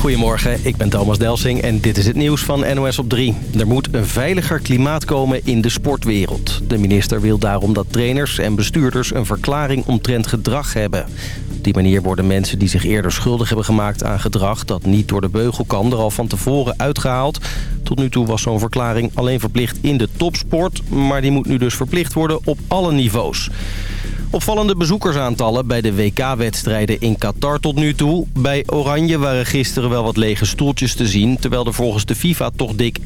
Goedemorgen, ik ben Thomas Delsing en dit is het nieuws van NOS op 3. Er moet een veiliger klimaat komen in de sportwereld. De minister wil daarom dat trainers en bestuurders een verklaring omtrent gedrag hebben. Op die manier worden mensen die zich eerder schuldig hebben gemaakt aan gedrag... dat niet door de beugel kan, er al van tevoren uitgehaald. Tot nu toe was zo'n verklaring alleen verplicht in de topsport... maar die moet nu dus verplicht worden op alle niveaus. Opvallende bezoekersaantallen bij de WK-wedstrijden in Qatar tot nu toe. Bij Oranje waren gisteren wel wat lege stoeltjes te zien... terwijl er volgens de FIFA toch dik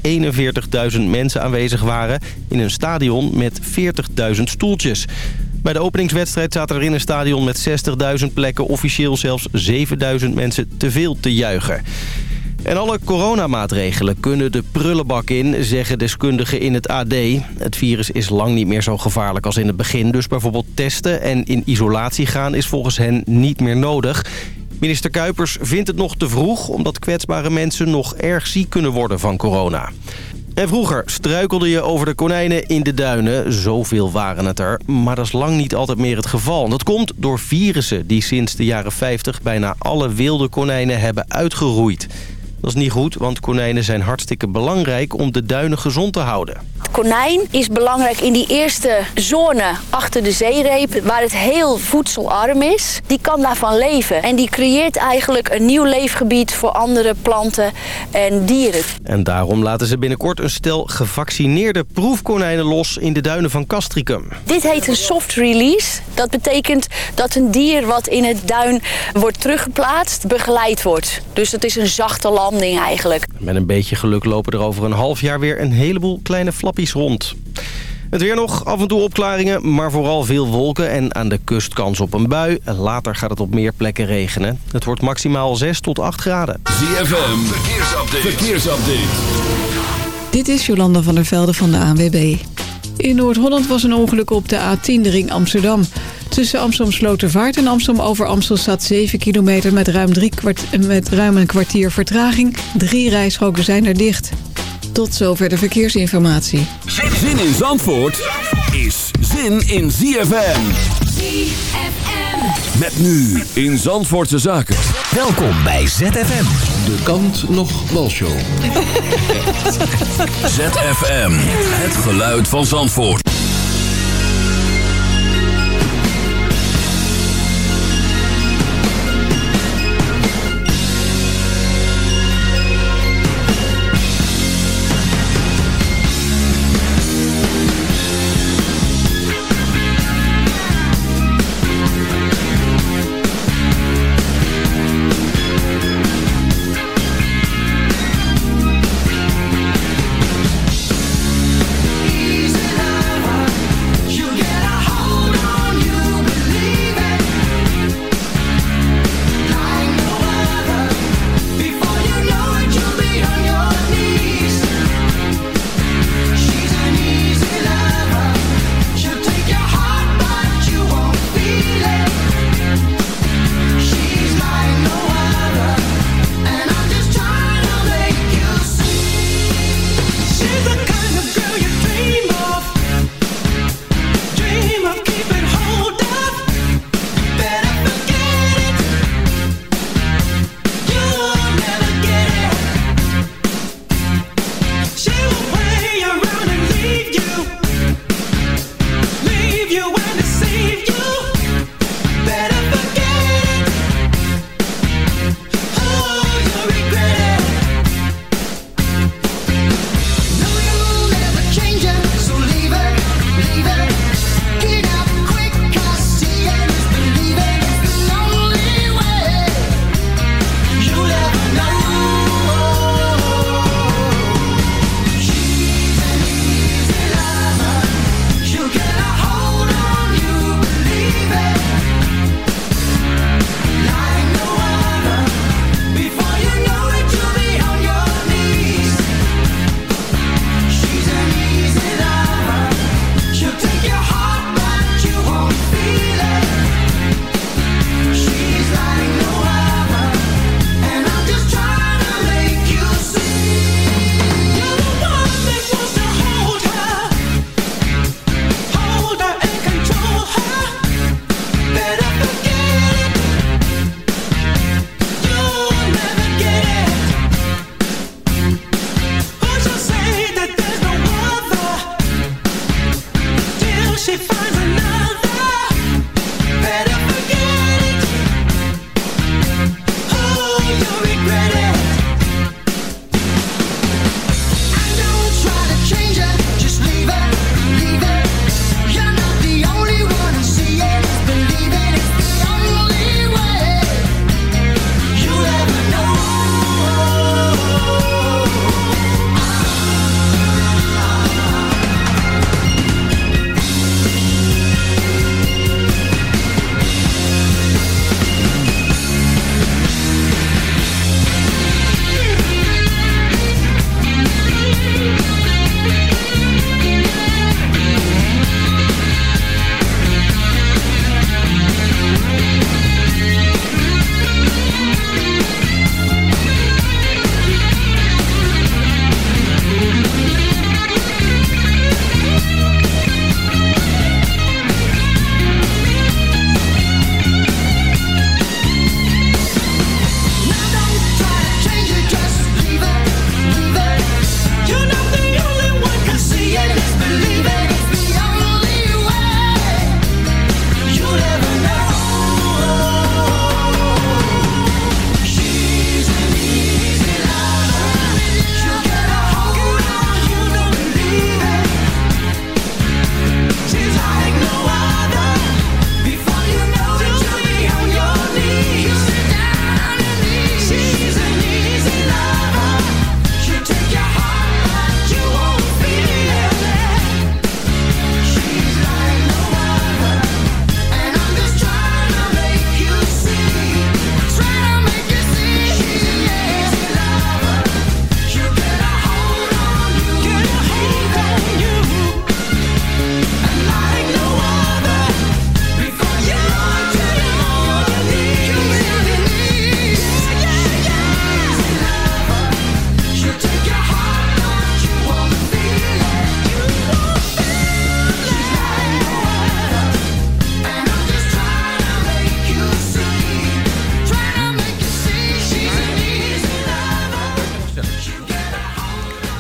41.000 mensen aanwezig waren... in een stadion met 40.000 stoeltjes. Bij de openingswedstrijd zaten er in een stadion met 60.000 plekken... officieel zelfs 7.000 mensen te veel te juichen. En alle coronamaatregelen kunnen de prullenbak in, zeggen deskundigen in het AD. Het virus is lang niet meer zo gevaarlijk als in het begin. Dus bijvoorbeeld testen en in isolatie gaan is volgens hen niet meer nodig. Minister Kuipers vindt het nog te vroeg... omdat kwetsbare mensen nog erg ziek kunnen worden van corona. En vroeger struikelde je over de konijnen in de duinen. Zoveel waren het er. Maar dat is lang niet altijd meer het geval. dat komt door virussen die sinds de jaren 50 bijna alle wilde konijnen hebben uitgeroeid. Dat is niet goed, want konijnen zijn hartstikke belangrijk om de duinen gezond te houden. Het konijn is belangrijk in die eerste zone achter de zeereep... waar het heel voedselarm is. Die kan daarvan leven. En die creëert eigenlijk een nieuw leefgebied voor andere planten en dieren. En daarom laten ze binnenkort een stel gevaccineerde proefkonijnen los... in de duinen van Castricum. Dit heet een soft release. Dat betekent dat een dier wat in het duin wordt teruggeplaatst... begeleid wordt. Dus het is een zachte land eigenlijk. Met een beetje geluk lopen er over een half jaar weer een heleboel kleine flappies rond. Het weer nog, af en toe opklaringen, maar vooral veel wolken en aan de kust kans op een bui. Later gaat het op meer plekken regenen. Het wordt maximaal 6 tot 8 graden. ZFM, verkeersupdate. verkeersupdate. Dit is Jolanda van der Velde van de ANWB. In Noord-Holland was een ongeluk op de A10, de ring Amsterdam. Tussen Amsterdam Slotervaart en Amsterdam over Amstel staat 7 kilometer met ruim, drie kwart, met ruim een kwartier vertraging. Drie rijstroken zijn er dicht. Tot zover de verkeersinformatie. Zin in Zandvoort is zin in ZFM. ZFM. Met nu in Zandvoortse Zaken. Welkom bij ZFM. De kant nog show. ZFM. Het geluid van Zandvoort.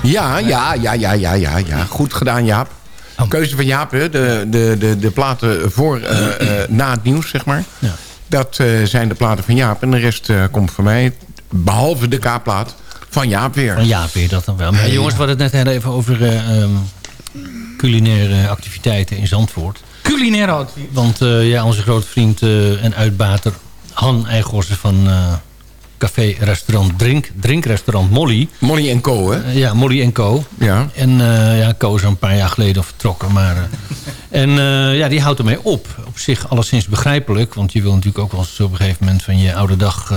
Ja, ja, ja, ja, ja, ja, ja. Goed gedaan, Jaap. Oh. Keuze van Jaap, hè. De, de, de, de platen voor, eh, eh, na het nieuws, zeg maar. Ja. Dat eh, zijn de platen van Jaap. En de rest eh, komt van mij. Behalve de K-plaat van Jaap weer. Van ja, weer dat dan wel. Maar jongens, we hadden het net even over eh, ehm, culinaire activiteiten in Zandvoort. Culinaire. Want eh, ja, onze grote vriend eh, en uitbater Han Eichhorsen van eh, café, restaurant, drink, drinkrestaurant Molly. Molly en Co, hè? Eh, ja, Molly en Co. Ja. En eh, ja, Co is al een paar jaar geleden vertrokken. Maar, eh, en ja, die houdt ermee op. Op zich alleszins begrijpelijk. Want je wil natuurlijk ook wel eens op een gegeven moment van je oude dag...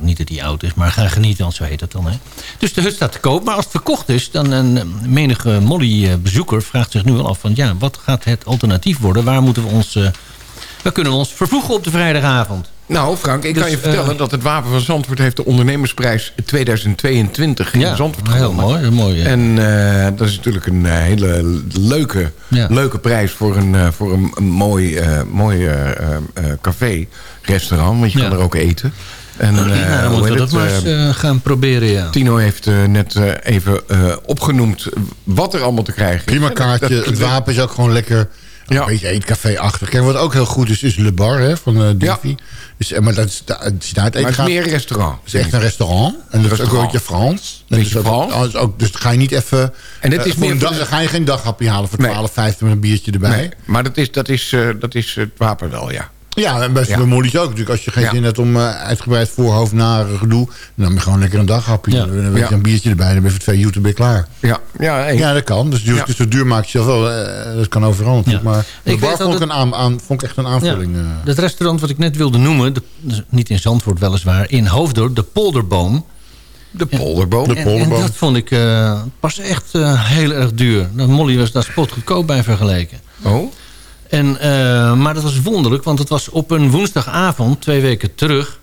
niet dat hij oud is, maar gaan genieten, want zo heet dat dan. Hè. Dus de hut staat te koop. Maar als het verkocht is, dan een menige Molly-bezoeker vraagt zich nu wel af... van ja, wat gaat het alternatief worden? Waar moeten we ons... waar kunnen we ons vervoegen op de vrijdagavond? Nou, Frank, ik Dus, kan je vertellen eh, dat het Wapen van Zandvoort... heeft de ondernemersprijs 2022 in Zandvoort heel gewonnen. mooi. Heel mooi ja. En eh, dat is natuurlijk een eh, hele leuke, Ja. leuke prijs voor een, eh, voor een, een mooi, eh, mooi eh, eh, eh, café, restaurant. Want je Ja. kan er ook eten. En, eh, nou, dan moeten we heet dat maar eens gaan proberen, ja. Tino heeft net eh, even eh, opgenoemd wat er allemaal te krijgen is. Prima kaartje. Dat- Het wapen is ook gewoon lekker... Ja. Een beetje eetcafé-achtig. Kijk, wat ook heel goed is, is Le Bar hè, van eh Divi. Dus, eh, maar dat is, da- als je naar het eten Maar het is meer restaurant. Het is echt een restaurant. En dat is ook een beetje Frans. Beetje dus ook- Frans. ook, dus ga je niet even... En dit eh, is voor meer een dag, dan ga je geen daghapje halen voor Nee. 12,50 met een biertje erbij. Nee, maar dat is, dat, is, eh, dat is het wapen wel, ja. Ja, en best Ja. bij Molly's ook natuurlijk. Als je geen Ja. zin hebt om eh, uitgebreid voorhoofd naar gedoe... dan heb je gewoon lekker een daghapje. Ja. Dan weet je Ja. een biertje erbij. Dan ben je voor twee uur ben je klaar. Ja, ja. Ja, dat kan. Dus, Ja. dus zo duur maakt je zelf wel. eh, dat kan overal natuurlijk. Ja. Maar de Ik bar vond ik, het- een aan, aan, vond ik echt een aanvulling. Ja, eh. dat restaurant wat ik net wilde noemen, de, dus niet in Zandvoort weliswaar, in Hoofddorp, de Polderboom. De polderboom. De En, en polderboom. dat vond ik eh, pas echt heel erg duur. Dat Molly was daar spotgoedkoop bij vergeleken. Oh, En, eh, maar dat was wonderlijk, want het was op een woensdagavond, twee weken terug.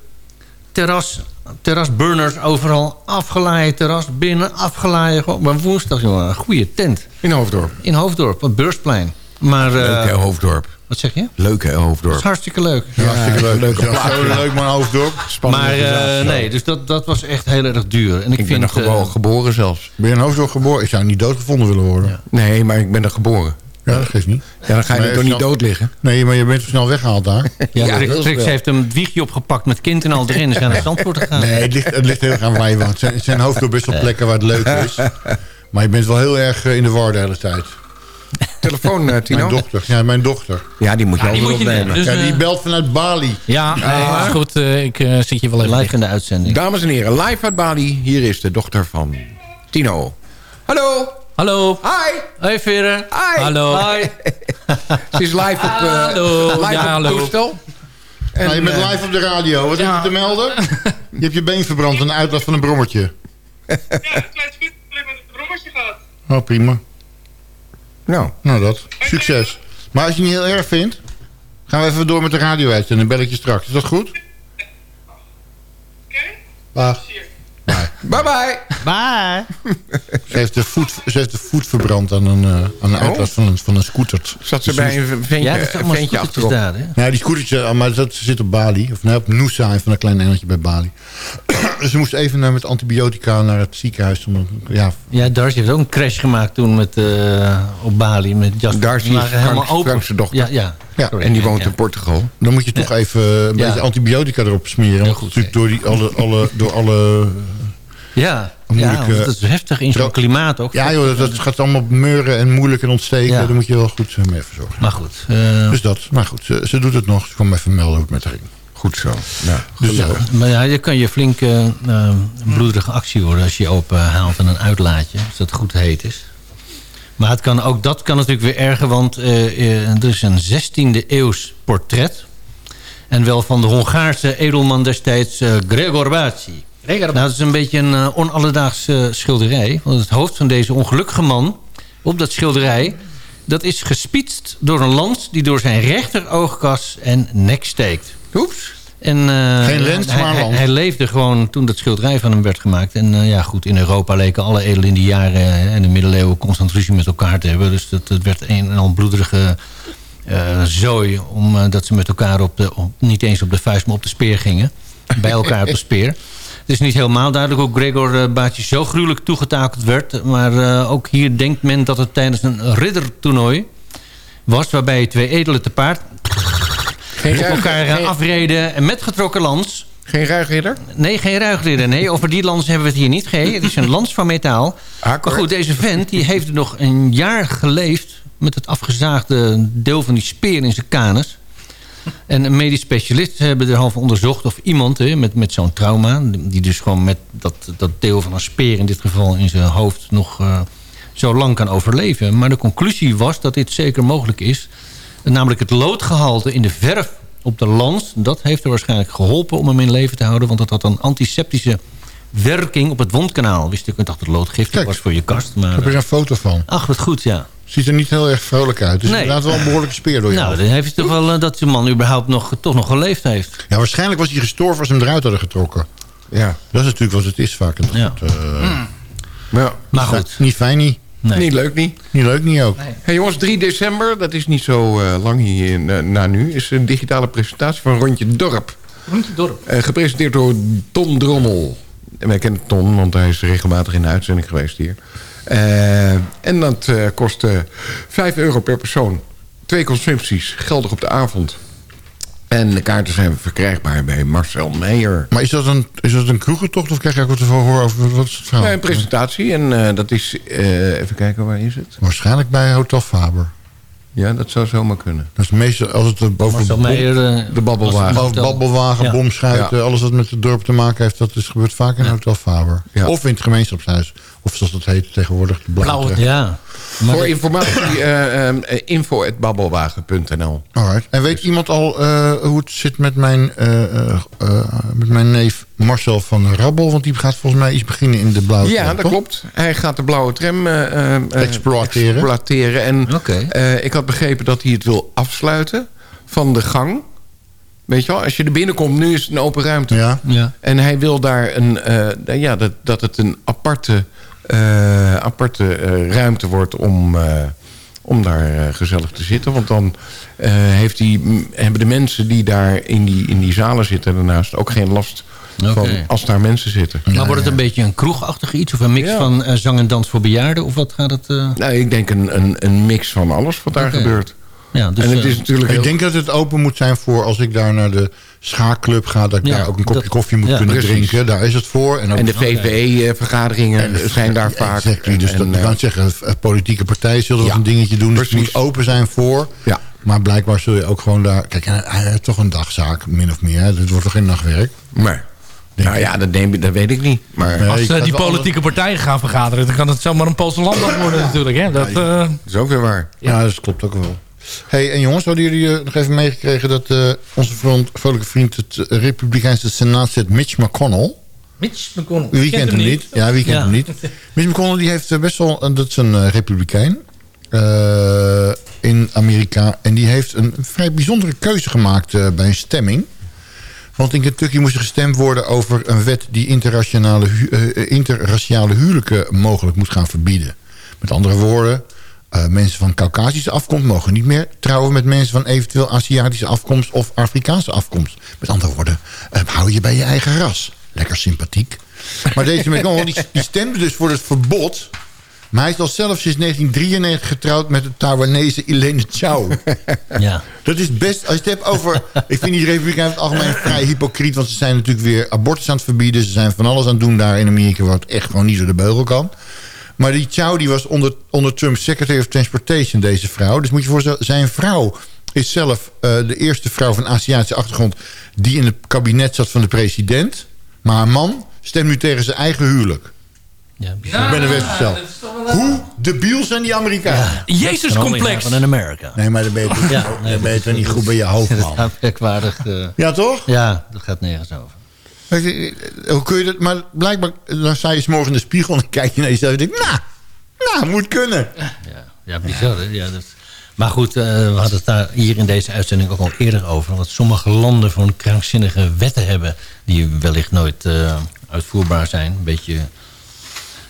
Terras, terrasburners overal, afgelaaien terras, binnen. Gewoon, maar woensdag, jongen, een goede tent. in Hoofddorp. In Hoofddorp, op het Beursplein. Maar, eh, Leuk hè, Hoofddorp. wat zeg je? Leuk hè, Dat is Hoofddorp. hartstikke leuk. Ja, hartstikke leuk. leuke Ja, zo leuk, maar hoofddorp. Spannende Maar eh, nee, dus dat, dat was echt heel erg duur. En ik, Ik vind, ben er gewoon geboren zelfs. Ben je in hoofddorp geboren? Ik zou niet doodgevonden willen worden. Ja, Nee, maar ik ben er geboren. Dat geeft niet. Ja, dan ga je er toch niet dood liggen? Nee, maar je bent zo snel weggehaald daar. ja, Ja, Trix, Trix heeft hem het wiegje opgepakt met kind en al erin. en zijn naar Zandvoort gegaan. Nee, het ligt, het ligt heel erg aan waar je woont. Zijn, zijn best wel plekken waar het leuk is. Maar je bent wel heel erg eh, in de war de hele tijd. Telefoon, eh, Tino? Mijn dochter. Ja, mijn dochter. Ja, die moet je die altijd moet je opnemen. Dus, ja, die belt vanuit Bali. Ja, nee, is goed. eh, ik zit je wel even Live in de uitzending. Dames en heren, live uit Bali. Hier is de dochter van Tino. Hallo. Hallo. Hi. Hoi Veren. Hi. Hallo. Hoi. Ze is live op, eh Hallo. live Ja, op hallo. het toestel. En, Nou, je bent eh, live op de radio. Wat ja. heb je te melden? Je hebt je been verbrand aan de uitlast van een brommertje. Ja, een klein spuitprobleem met het brommertje gehad. Oh, prima. Nou, Nou, dat. Succes. Maar als je het niet heel erg vindt, gaan we even door met de radio uit en een belletje straks. Is dat goed? Oké? Dag. Bye bye. Bye. Ze heeft de voet, ze heeft de voet verbrand aan een, eh, aan een uitlast van een, van een scooter. Zat ze bij een ventje, Ja, dat is een ventje achterop. daar, hè? Nou, die scootertje, ah, maar dat, ze zit op Bali. Of nou, op Noosa, van een klein eilandje bij Bali. dus ze moest even naar, met antibiotica naar het ziekenhuis. Om, ja, Ja, Darcy heeft ook een crash gemaakt toen met, eh, op Bali. Met Jasper. Darcy is helemaal Frank- open. Frank's dochter. Ja, ja. En die woont Ja. in Portugal. dan moet je toch even een Ja. beetje antibiotica erop smeren. Goed, door, die, alle, alle, door alle... Ja, Moeilijk, ja eh, dat is heftig in zo'n klimaat ook. Ja joh, dat, gaat allemaal meuren en moeilijk en ontsteken. Ja. Daar moet je wel goed eh, mee even zorgen. Maar goed. eh, Dus dat. Maar goed, ze, ze doet het nog. Ze kwam even melden hoe het met haar ging. Goed zo. Dus zo. Maar ja, je kan je flink eh, eh, bloederige actie worden als je je open haalt en een uitlaatje. Als dat goed heet is. Maar het kan, ook dat kan natuurlijk weer erger, want eh, eh, er is een 16e eeuws portret. En wel van de Hongaarse edelman destijds eh, Gregor Baci. Nou, dat is een beetje een uh, onalledaagse schilderij. Want het hoofd van deze ongelukkige man op dat schilderij... dat is gespietst door een lans die door zijn rechteroogkas en nek steekt. Oeps. En, uh, Geen lens, hij, maar hij, hij leefde gewoon toen dat schilderij van hem werd gemaakt. En uh, ja, goed, in Europa leken alle edelen in die jaren en de middeleeuwen constant ruzie met elkaar te hebben. Dus dat, dat werd een en al bloederige uh, zooi. Omdat ze met elkaar op de, op, niet eens op de vuist, maar op de speer gingen. Bij elkaar op de speer. Het is niet helemaal duidelijk hoe Gregor uh, Baci zo gruwelijk toegetakeld werd. Maar uh, ook hier denkt men dat het tijdens een riddertoernooi was... waarbij twee edelen te paard geen op elkaar geen... afreden en met getrokken lans... Geen ruigridder? Nee, geen ruigridder. Nee, over die lans hebben we het hier niet. Geen. Het is een lans van metaal. maar goed, deze vent die heeft nog een jaar geleefd... met het afgezaagde deel van die speer in zijn kanus. En een medisch specialist hebben er half onderzocht of iemand hè, met, met zo'n trauma... die dus gewoon met dat, dat deel van een speer in dit geval in zijn hoofd... nog uh, zo lang kan overleven. Maar de conclusie was dat dit zeker mogelijk is. Namelijk het loodgehalte in de verf op de lans... dat heeft er waarschijnlijk geholpen om hem in leven te houden... want dat had een antiseptische werking op het wondkanaal. Wist ik, ik dacht dat het loodgiftig was voor je kast. Maar, ik heb er een foto van. Ach, wat goed, ja. Ziet er niet heel erg vrolijk uit. Dus nee. inderdaad wel een behoorlijke speer door je Nou, dan heeft hij toch wel uh, dat de man überhaupt nog, toch nog geleefd heeft. Ja, waarschijnlijk was hij gestorven als ze hem eruit hadden getrokken. Ja. Dat is natuurlijk wat het is vaak. Ja. Het, uh, mm. ja. Maar goed. Niet fijn niet. Nee. Niet leuk niet. Niet leuk niet ook. Nee. Hey jongens, 3 december, dat is niet zo uh, lang hier uh, na nu... is een digitale presentatie van Rondje Dorp. Rondje Dorp. Uh, gepresenteerd door Ton Drommel. En wij kennen Ton, want hij is regelmatig in de uitzending geweest hier. Uh, en dat uh, kost uh, 5 euro per persoon. Twee consumpties, geldig op de avond. En de kaarten zijn verkrijgbaar bij Marcel Meijer. Maar is dat een, is dat een kroegentocht of krijg je ook wat te horen over wat is het verhaal? Nee, een presentatie en dat is... even kijken, waar is het? Waarschijnlijk bij Hotel Faber. Ja, dat zou zomaar kunnen. Dat is meestal als het boven de, Meijer, de babbelwagen. babbelwagen, ja. bomschuiten, ja. alles wat met het dorp te maken heeft, dat is, gebeurt vaak in ja. Hotel Faber. Of in het gemeenschapshuis. Of zoals dat heet tegenwoordig, de Blauwe. Ja. Maar Voor informatie, uh, um, info.babbelwagen.nl Alright. En weet iemand al uh, hoe het zit met mijn, uh, met mijn neef Marcel van Rabbel? Want die gaat volgens mij iets beginnen in de blauwe ja, tram. Ja, dat klopt. Hij gaat de blauwe tram exploiteren. exploiteren. En okay. ik had begrepen dat hij het wil afsluiten van de gang. Weet je wel, als je er binnenkomt, nu is het een open ruimte. Ja. Ja. En hij wil daar een, ja, dat, dat het een aparte... Uh, aparte uh, ruimte wordt om, uh, om daar gezellig te zitten. Want dan heeft die, hebben de mensen die daar in die, in die zalen zitten... daarnaast ook geen last okay. van als daar mensen zitten. Maar wordt het een beetje een kroegachtig iets? Of een mix ja. van zang en dans voor bejaarden? Of wat gaat het... Nou, ik denk een, een, een mix van alles wat daar okay. gebeurt. Ja, dus, en het is natuurlijk ik heel... denk dat het open moet zijn voor als ik daar naar de schaakclub ga... dat ik Ja, daar ook een kopje dat- koffie moet ja, kunnen precies. drinken. Daar is het voor. En, ook En de VVE-vergaderingen zijn daar vaak. Exactly, dus En, dat, en, ik kan eh, zeggen, eh, politieke partijen zullen Ja, wel een dingetje doen. Dus het precies. moet open zijn voor. Ja. Maar blijkbaar zul je ook gewoon daar... Kijk, hij hij heeft toch een dagzaak, min of meer. Het wordt toch geen nachtwerk? Maar, nou ja, dat, neem, dat weet ik niet. Maar Nee. Als ik eh, die politieke partijen gaan vergaderen... dan kan het zomaar een Poolse landdag worden natuurlijk. Hè? Dat, eh, dat is ook weer waar. Ja, dat klopt ook wel. Hey, en jongens, hadden jullie eh, nog even meegekregen... dat eh, onze vriend, vrolijke vriend, het eh, Republikeinse Senaatslid Mitch McConnell... Mitch McConnell. Wie kent hem niet? Ja, wie kent Ja. hem niet? Mitch McConnell die heeft best wel... Dat is een republikein eh, in Amerika. En die heeft een vrij bijzondere keuze gemaakt eh, bij een stemming. Want in Kentucky moest er gestemd worden over een wet... die interraciale, hu- eh, interraciale huwelijken mogelijk moet gaan verbieden. Met andere woorden... eh, mensen van Caucasische afkomst mogen niet meer trouwen met mensen van eventueel Aziatische afkomst of Afrikaanse afkomst. Met andere woorden, eh, hou je bij je eigen ras. Lekker sympathiek. Maar deze McConnell die, die stemde dus voor het verbod. Maar hij is al zelf sinds 1993 getrouwd met de Taiwanese Elaine Chao. ja. Dat is best, als je het hebt over... Ik vind die Republikeinen in het algemeen vrij hypocriet... want ze zijn natuurlijk weer abortus aan het verbieden. Ze zijn van alles aan het doen daar in Amerika... wat echt gewoon niet door de beugel kan. Maar die Chow die was onder, onder Trump Secretary of Transportation, deze vrouw. Dus moet je voorstellen, zijn vrouw is zelf eh, de eerste vrouw van Aziatische achtergrond... die in het kabinet zat van de president. Maar haar man stemt nu tegen zijn eigen huwelijk. Ja, Ik ben er best gesteld. Hoe debiel zijn die Amerikanen? Jezus complex. Van in Amerika. Nee, maar dan ben je toch, Ja, dan nee, ben je toch niet dat goed bij je hoofd, Dat man. merkwaardig. eh, Ja, toch? ja, dat gaat nergens over. Hoe kun je dat? Maar blijkbaar, dan sta je 's morgen in de spiegel en kijk je naar jezelf en denk nou, nou, moet kunnen. Ja, ja bizar. Ja, dat... Maar goed, eh, we hadden het daar hier in deze uitzending ook al eerder over. Dat sommige landen gewoon krankzinnige wetten hebben... die wellicht nooit eh, uitvoerbaar zijn. Een beetje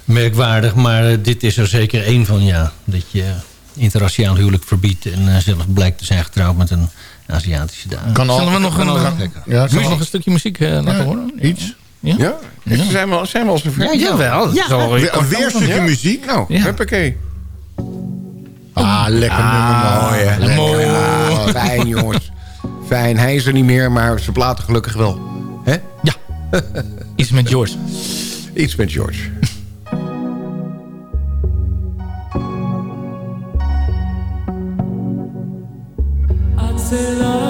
merkwaardig, maar eh, dit is er zeker één van, ja. Dat je interraciaal huwelijk verbiedt... en zelf blijkt te zijn getrouwd met een Aziatische dame. Kan al, Zullen we nog een, eh, ja, kan nog een stukje muziek eh, laten Ja, horen? iets. Ja? Zijn, we, zijn we al zover? Ja, jawel. Ja. Zo, Weer, weer een stukje Ja. muziek. Nou, Ja. huppakee. Ah, lekker nummer. Mooi, hè? Mooi. Ah, fijn, jongens. Fijn. Hij is er niet meer, maar zijn platen gelukkig wel. Hè? Ja. Iets met George. Iets met George. Say love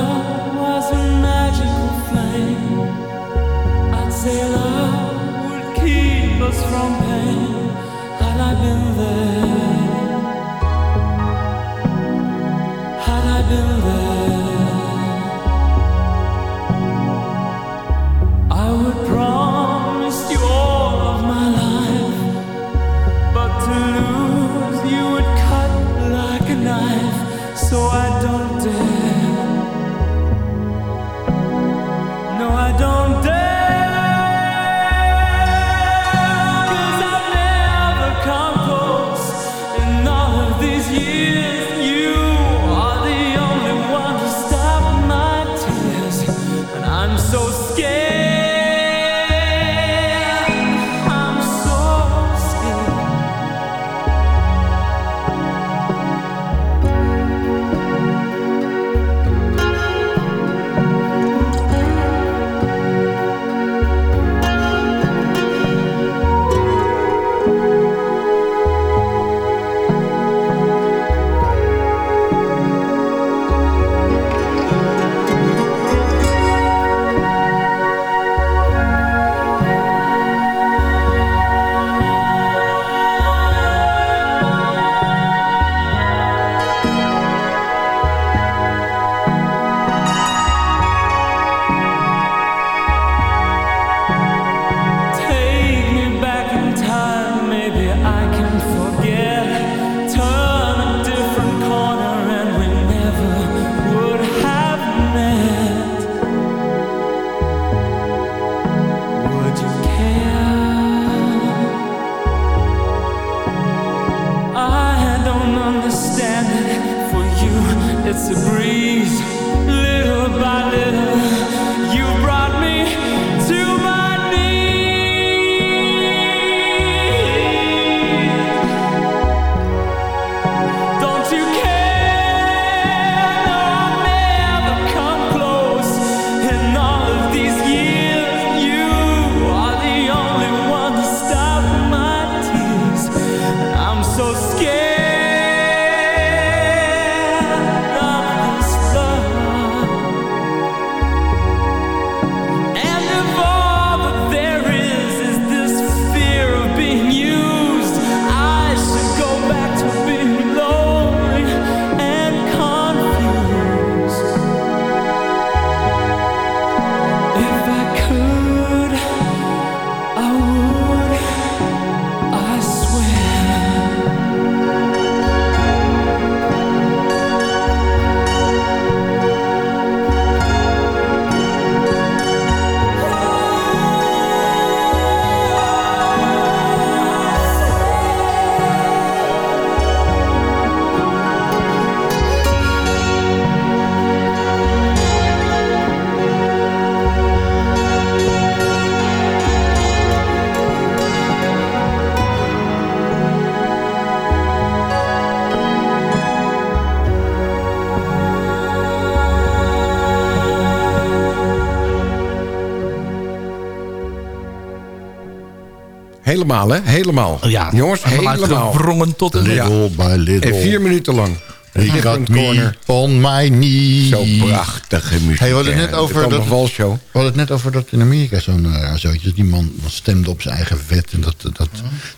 Helemaal, hè? Helemaal. Ja, Jongens, helemaal. uitgewrongen tot een... Little by little. En vier minuten lang. He got me corner. on my knee. Zo prachtige muziek. Hey, we hadden het net over Er dat-. We hadden het net over dat in Amerika zo'n uh, raar zootje. Dat die man stemde op zijn eigen wet. En dat, dat,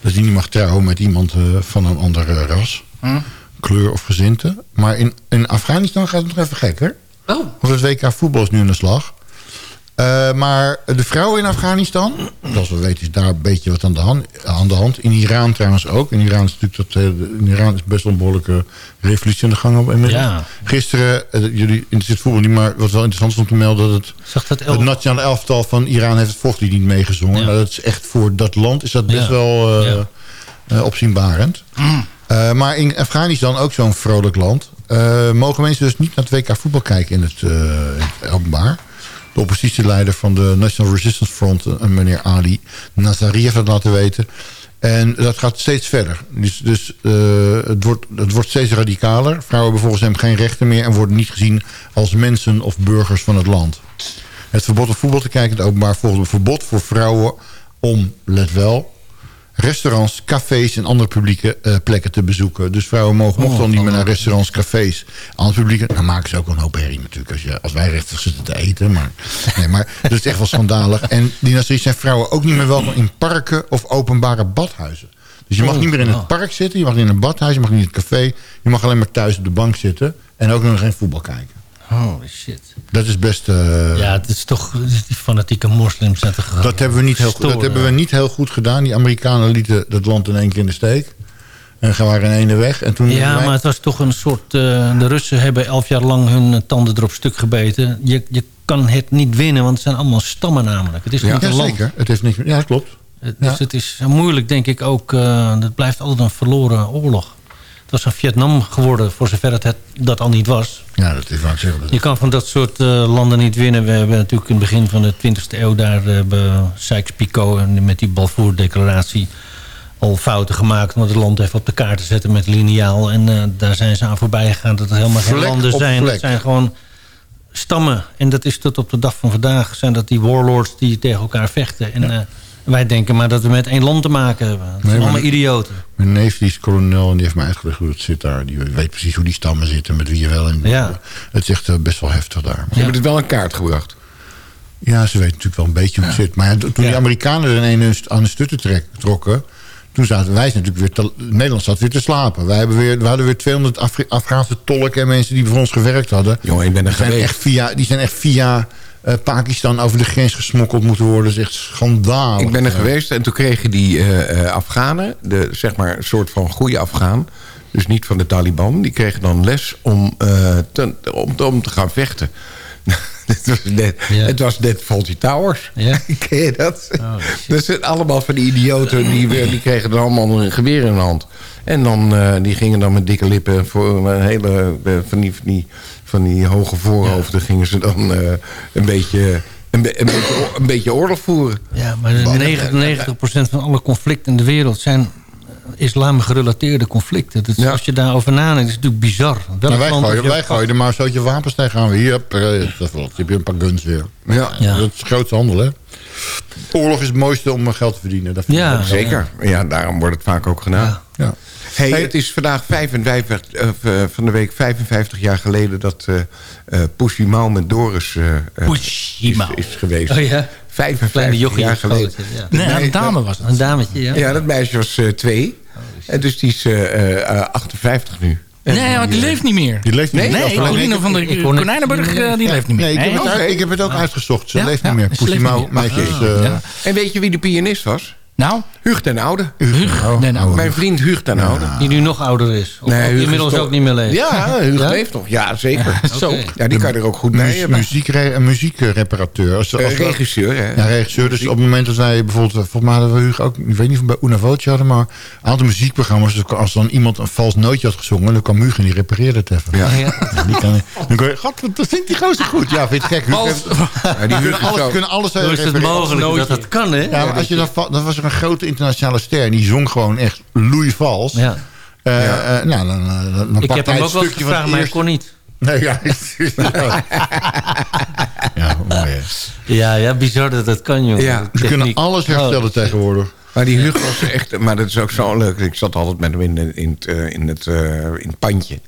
dat hij niet mag trouwen met iemand eh, van een andere ras. Kleur of gezinte. Maar in, in Afghanistan gaat het nog even gekker. Oh. Want het WK voetbal is nu aan de slag. Eh, maar de vrouwen in Afghanistan, zoals we weten is daar een beetje wat aan de, hand, aan de hand. In Iran trouwens ook. In Iran is natuurlijk dat, eh, in Iran is best wel een behoorlijke revolutie aan de gang op inmiddels. Ja. Gisteren, eh, jullie interesseert voetbal niet, maar wat wel interessant is om te melden dat het, nationale elftal van Iran heeft het volkslied niet meegezongen. Ja. Nou, dat is echt voor dat land is dat best Ja. wel eh, opzienbarend. Eh, maar in Afghanistan ook zo'n vrolijk land. mogen mensen dus niet naar het WK voetbal kijken in het, in het openbaar. De oppositieleider van de National Resistance Front, eh, meneer Ali Nazariev, had laten weten. En dat gaat steeds verder. Dus, dus eh, het, wordt, het wordt steeds radicaler. Vrouwen hebben volgens hem geen rechten meer... en worden niet gezien als mensen of burgers van het land. Het verbod op voetbal te kijken... het openbaar volgt een verbod voor vrouwen om, let wel... restaurants, cafés en andere publieke eh, plekken te bezoeken. Dus vrouwen mogen, mochten dan niet meer naar restaurants, cafés... andere publieke... Dan maken ze ook een hoop herrie natuurlijk... als, je, als wij rechters zitten te eten. Maar, nee, maar dat is echt wel schandalig. En die Nasseris zijn vrouwen ook niet meer welkom in parken... of openbare badhuizen. Dus je mag Oh, niet meer in het oh. park zitten... je mag niet in een badhuis, je mag niet in het café... je mag alleen maar thuis op de bank zitten... en ook nog geen voetbal kijken. Holy shit. Dat is best... eh, Ja, het is toch die fanatieke moslims toch dat hebben, we niet heel, goed- dat hebben we niet heel goed gedaan. Die Amerikanen lieten dat land in één keer in de steek. En ze waren in ene weg. En toen Ja, wij- maar het was toch een soort... eh, de Russen hebben elf jaar lang hun tanden erop stuk gebeten. Je, je kan het niet winnen, want het zijn allemaal stammen namelijk. Het is ja, niet een land. zeker. Het heeft niks, ja, dat klopt. Het- Ja. Dus het is moeilijk, denk ik ook. eh het blijft altijd een verloren oorlog. Het was een Vietnam geworden, voor zover het, het dat al niet was. Ja, dat is waar ik. Je kan van dat soort eh, landen niet winnen. We hebben natuurlijk in het begin van de 20e eeuw... daar eh, hebben Sykes-Picot en met die Balfour-declaratie... al fouten gemaakt om het land even op de kaart te zetten met liniaal. En eh, daar zijn ze aan voorbij gegaan dat het helemaal geen landen zijn. Het zijn gewoon stammen. En dat is tot op de dag van vandaag. Zijn dat die warlords die tegen elkaar vechten. En eh, wij denken maar dat we met één land te maken hebben. Het zijn maar- allemaal idioten. Mijn neef die is kolonel en die heeft mij uitgelegd hoe het zit daar. Die weet precies hoe die stammen zitten, met wie je wel en Ja. Het is echt eh, best wel heftig daar. Ze hebben het wel in kaart gebracht. Ja, ze weten natuurlijk wel een beetje hoe het zit. Maar ja, toen die Amerikanen er een aan de stutten trek, trokken... toen zaten wij natuurlijk weer te, Nederland zat weer te slapen. Wij hebben weer, we hadden weer 200 Afri- Afghaanse tolken en mensen die voor ons gewerkt hadden. Jongen, ik ben er die zijn geweest. echt via, Die zijn echt via eh, Pakistan over de grens gesmokkeld moeten worden. Dat is echt schandalig. Ik ben er geweest en toen kregen die eh, eh, Afghanen, de, zeg maar een soort van goede Afghaan, dus niet van de Taliban, die kregen dan les om, eh, te, om, om te gaan vechten. het, was net, Ja. het was net Fawlty Towers. Ja? Ken je dat? Oh, dat zijn allemaal van die idioten, die, weer- die kregen dan allemaal een geweer in de hand. En dan, eh, die gingen dan met dikke lippen voor een hele, van, die, van, die, van die hoge voorhoofden gingen ze dan eh, een beetje... Een, be- een, beetje, een beetje oorlog voeren. Ja, maar de 90, 90% van alle conflicten in de wereld zijn islam-gerelateerde conflicten. Dus Ja. Als je daarover nadenkt, is het natuurlijk bizar. Welk Nou, wij land gooien, wij gooien er maar een zootje wapens tegenaan. Hier, heb, eh, dat wel, heb je een paar guns weer. Ja. Ja. Dat is grootste handel, hè? Oorlog is het mooiste om eh, geld te verdienen. Dat vind ik Ja. ook. Zeker. Ja, daarom wordt het vaak ook gedaan. Ja. Hey, Hey. het is vandaag 55, of, eh, van de week 55 jaar geleden... dat eh eh Pussy Mau met Doris eh, eh, is, geweest. Oh ja? 55 Kleine jochie jaar geleden. ja. Nee, een dame was het. Een dametje, ja. Ja, dat meisje was eh, twee. en dus die is eh, eh, 58 nu. Nee, maar die eh, leeft niet meer. Die leeft niet Nee, meer. Nee, Corine van het- Konijnenburg, eh, die leeft niet meer. Nee, ik heb, het, ik heb het ook uitgezocht. Ze Ja, leeft ja, niet meer. leeft Mau, meisje is... Ah, eh, ja. En weet je wie de pianist was? Nou, Huug ten Oude. Huug den Oude. Mijn vriend Huug ten Oude. Die nu nog ouder is. Of Nee, ook Huug is inmiddels toch- ook niet meer leeft. Ja, Huug Ja? leeft nog. Ja, zeker. Oké. Zo. Ja, die kan je er ook goed bij mu- hebben. muziekre- muziekreparateur. Als, Eh, als- regisseur, hè? Ja, regisseur. Dus op het moment dat wij bijvoorbeeld... eh, Volgens mij hadden we Hugo ook... Ik weet niet of we bij Una Voce hadden, maar... Een aantal muziekprogramma's. dus Als dan iemand een vals nootje had gezongen... dan kwam Hugo en die repareerde het even. Ja. Ja. Ja, die kan, dan kon je... God, wat- dat vindt die gozer goed. Ja, vind je het gek? Heeft- Ja, die Huug kunnen is alles, kunnen alles Hoe is het mogelijk dat dat kan, hè? Ja, maar als je dan, dan was er een grote internationale ster... en die zong gewoon echt loeivals. Ja. Eh, Ja. eh, nou, dan, eh, dan, dan Ik heb hem ook wel eens stukje van gevraagd, maar eerste- kon niet. Nee, ja. ja, mooi. Ja, ja, bizar dat dat kan, joh. Ja, Ze kunnen alles herstellen Oh, tegenwoordig. Maar die Hugo was echt... Maar dat is ook zo leuk. Ik zat altijd met hem in, de- in, het, eh, in, het, eh, in het pandje.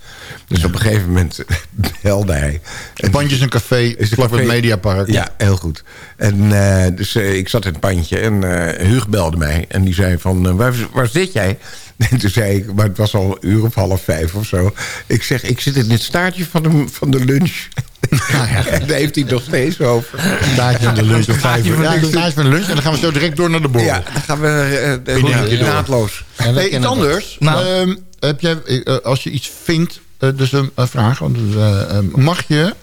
Dus op een gegeven moment belde hij. Het bandje is een café, Is vlak bij het café. Mediapark. Ja, heel goed. En eh, dus eh, ik zat in het pandje en eh Huug belde mij. En die zei van, waar, waar zit jij? En toen zei ik, maar het was al een uur of half vijf of zo. Ik zeg, ik zit in het staartje van de, van de lunch. en daar heeft hij nog steeds over. Staartje van de lunch om vijf uur. van Ja, staartje van de lunch. En dan gaan we zo direct door naar de borrel. Ja, dan gaan we ja, ja, naadloos. Ja, Hey, iets anders. Nou. Ehm, heb jij, als je iets vindt... eh, dus een, een vraag. want, eh, eh, mag je,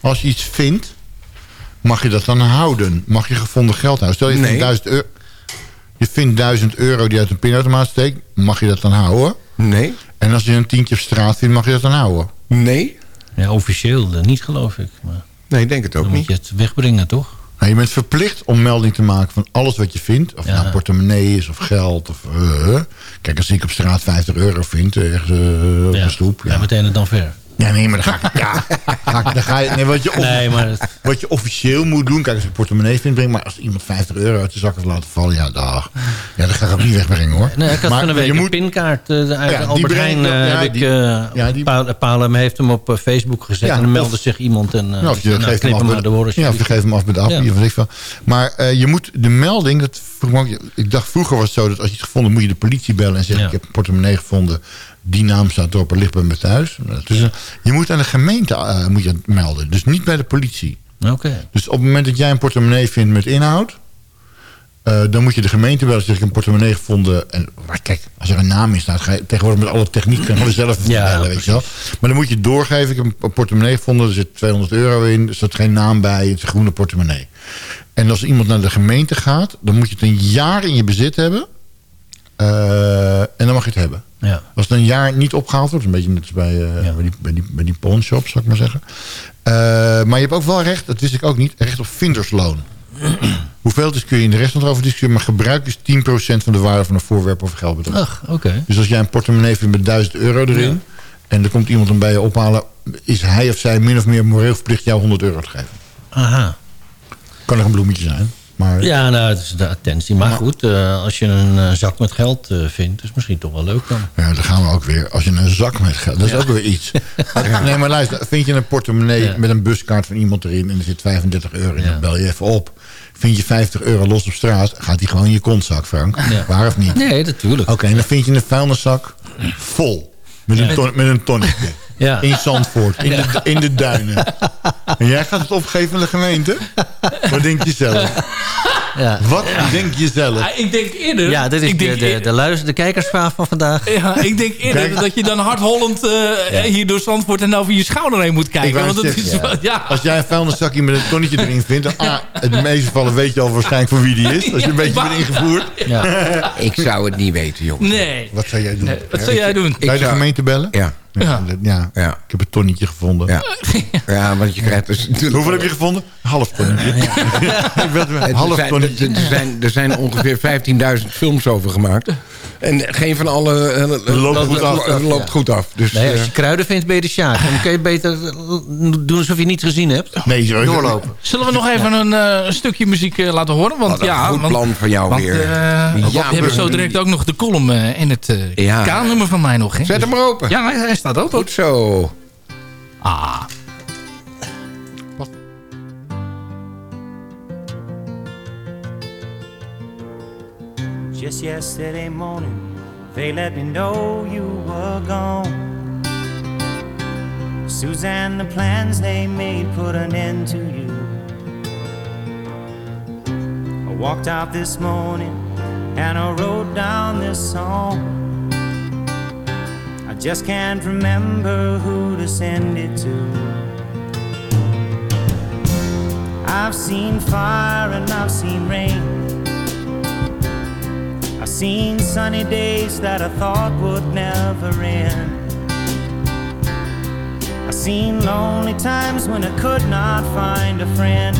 als je iets vindt... mag je dat dan houden? Mag je gevonden geld houden? Stel je Nee. vindt 1000 euro... Je vindt 1000 euro die uit een pinautomaat steekt. Mag je dat dan houden? Nee, En als je een tientje op straat vindt, mag je dat dan houden? nee. Ja, officieel niet, geloof ik. Maar... Nee, ik denk het ook Dan niet. moet je het wegbrengen, toch? Nou, je bent verplicht om melding te maken van alles wat je vindt. Of het nou portemonnee is of geld. Of, eh, kijk, als ik op straat 50 euro vind, ergens eh, op Ja. de stoep. Ja, meteen het dan ver. Ja, nee, maar dan ga ik... Ja, ga ik- dan ga je, nee, wat, je Nee, maar het- wat je officieel moet doen... Kijk, als je een portemonnee vindt, breng maar als iemand 50 euro uit de zak heeft laten vallen... Ja, dag. Ja, dat ga ik ook niet wegbrengen, hoor. Nee, ik had maar, een week je een moet, pinkaart eh, uit Ja, de die Albert brengt- Heijn. eh, ja, heb die- ik, eh ja, die- heeft hem op eh, Facebook gezet. Ja, en dan of- meldde zich iemand. En, eh, Ja, of je nou, geeft hem ja, of je geeft hem af met de appie Ja. of ik. Maar eh, je moet de melding, dat ik dacht vroeger was het zo dat als je iets gevonden moet je de politie bellen en zeggen Ja. ik heb een portemonnee gevonden, die naam staat erop, er ligt bij me thuis. Dus, eh, je moet aan de gemeente eh, moet je het melden, dus niet bij de politie. Oké. Dus op het moment dat jij een portemonnee vindt met inhoud, eh, dan moet je de gemeente bellen. Zeg ik een portemonnee gevonden. En, kijk, als er een naam in staat, ga je tegenwoordig met alle techniek kunnen zelf Ja, weet je wel. Maar dan moet je doorgeven. Ik heb een portemonnee gevonden, er zit 200 euro in. Er staat geen naam bij, het is een groene portemonnee. En als iemand naar de gemeente gaat, dan moet je het een jaar in je bezit hebben. Eh, en dan mag je het hebben. Ja. Als het een jaar niet opgehaald wordt, een beetje net als bij, eh, bij, die, bij, die, bij die pawnshop, zou ik maar zeggen. Eh, maar je hebt ook wel recht, dat wist ik ook niet, recht op vindersloon. Hoeveel het is kun je in de rest nog over discussiëren, maar gebruik is 10% van de waarde van een voorwerp of geldbedrag. Ach, oké. Dus als jij een portemonnee vindt met 1000 euro erin, en er komt iemand hem bij je ophalen, is hij of zij min of meer moreel verplicht jou 100 euro te geven. Aha. Kan er een bloemetje zijn. Maar Ja, nou, het is de attentie. Maar goed, eh, als je een eh, zak met geld eh, vindt, is misschien toch wel leuk dan. Ja, dan gaan we ook weer. Als je een zak met geld, dat is ook weer iets. Nee, maar luister, vind je een portemonnee Ja. met een buskaart van iemand erin... en er zit 35 euro in, dan bel je even op. Vind je 50 euro los op straat, gaat die gewoon in je kontzak, Frank. Waar of niet? Nee, natuurlijk. Oké, en dan vind je een vuilniszak vol. Met een, ton, met een tonnetje. Ja. In Zandvoort, in, de, in de duinen. En jij gaat het opgeven aan de gemeente? Wat denk je zelf? Ja. Wat denk je zelf? Ja, ik denk eerder... Ja, dit is ik de, denk de, luister, de kijkersvraag van vandaag. Ja, ik denk eerder Kijk. dat je dan hardhollend eh hier door Zandvoort en over je schouder heen moet kijken. Want dat zeggen, is wel, ja. Als jij een vuilniszakje met een tonnetje erin vindt... dan, ah, in de meeste gevallen weet je al waarschijnlijk voor wie die is. Als je een beetje bent ingevoerd. Ja. Ik zou het niet weten, jongen. Nee. Wat zou jij doen? Nee, wat zou jij doen? Bij de gemeente bellen? Ja. Ja, dat- ja. Ja. Ik heb een tonnetje gevonden. Ja. ja, want je krijgt dus... Hoeveel heb je gevonden? Half tonnetje. Ik Er half zijn, tonnetje. er, zijn, er zijn ongeveer 15.000 films over gemaakt. En geen van alle eh, Loopt goed af. loopt goed af. Dus, Nee, als eh, je kruiden vindt, ben je de sjaak. Dan kun je beter eh, doen alsof je het niet gezien hebt. Nee, zo. Doorlopen. Zullen we nog even een eh, stukje muziek laten horen? Want ja, goed want, plan van jou want, weer. eh, Ja, we hebben zo direct ook nog de column eh, in het eh Ja. K-nummer van mij nog. Hè? Zet hem maar open. Ja, hij- hij staat ook op. Goed zo. Ah. Just yesterday morning, they let me know you were gone. Suzanne, the plans they made put an end to you. I walked out this morning and I wrote down this song. I just can't remember who to send it to. I've seen fire and I've seen rain. I've seen sunny days that I thought would never end. I've seen lonely times when I could not find a friend.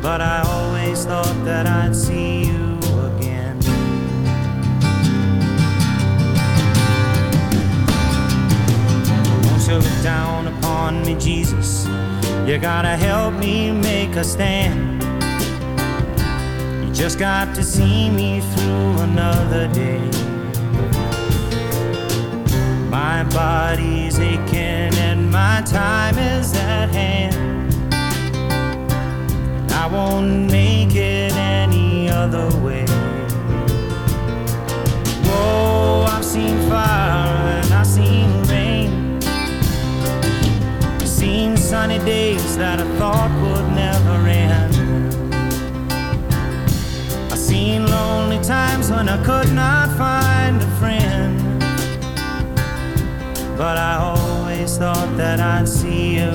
But I always thought that I'd see you Look down upon me, Jesus? You gotta help me make a stand. You just got to see me through another day. My body's aching and my time is at hand. I won't make it any other way. Whoa, I've seen fire and I've seen sunny days that I thought would never end. I've seen lonely times when I could not find a friend. But I always thought that I'd see you